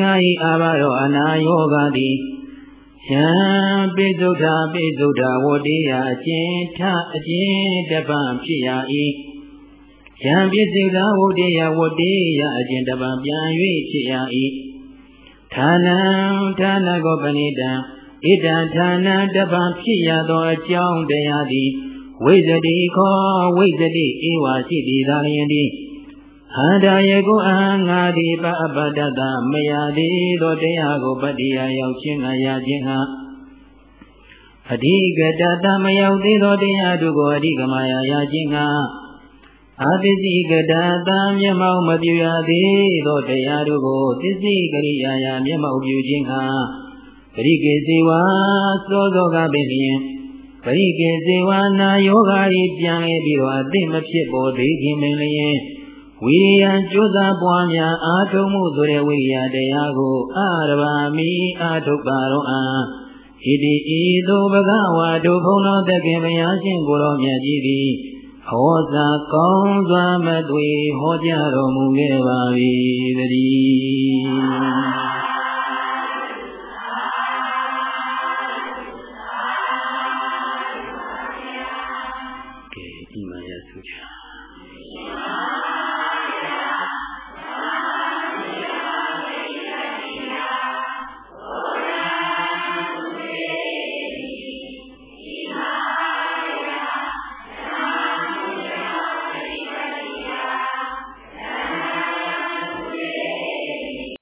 ငါဤအာဘရောအနာယောဂတိ ယံပိသုဒ္ဓပိသုဒ္ဓဝတိယအကျဉ်ထအကျဉ်တပံဖြစ်ရ၏ယံပိသုဒ္ဓဝတိယဝတိယအကျဉ်တပံပြန်၍ဖြစ်ရ၏ဌာနံဌာနကောပဏိတံဣဒံဌာနတပံဖြစ်ရသောအကြောင်းတရားသည်ဝိဇတိခောဝိဇတိဧဝရှိသည်သာလျင်သည် ဟန္တာယေကုအဟံငါတိပအပတ္တမယသည်သောတရားကိုပတ္တိယရောက်ခြင်းငါရခြင်းဟာအဓိကတတမရောက်သေးသောတရားတို့ကိုအဓိကမယာရခြင်းကအာသစ္စည်းကတတမျက်မှောက်မပြူရသေးသောတရားတို့ကိုသစ္စည်းကရိယာယာမျက်မှောက်ပြူခြင်းဟာပရိကေဇေဝသောသောကပင်လျင်ပရိကေဇေဝနာယောဂဤပြန်လေပြီးတော့အသိမဖြစ်ပေါ်သေးခင်ပင်လျင် ဝိရိယကြိုးစားပွားများအာထုံမှုဆိုတဲ့ဝိရိယတရားကိုအာရဘာမိအာထုပါရောအာဣတိဤသို့ဘဂဝါတို့ဘုံတော်သခင်ဘုရားရှင်ကိုယ်တော်မြတ်ကြီးသည်ဟောစာကောင်းစွာမသွေဟောကြားတော်မူခဲ့ပါ၏တည်း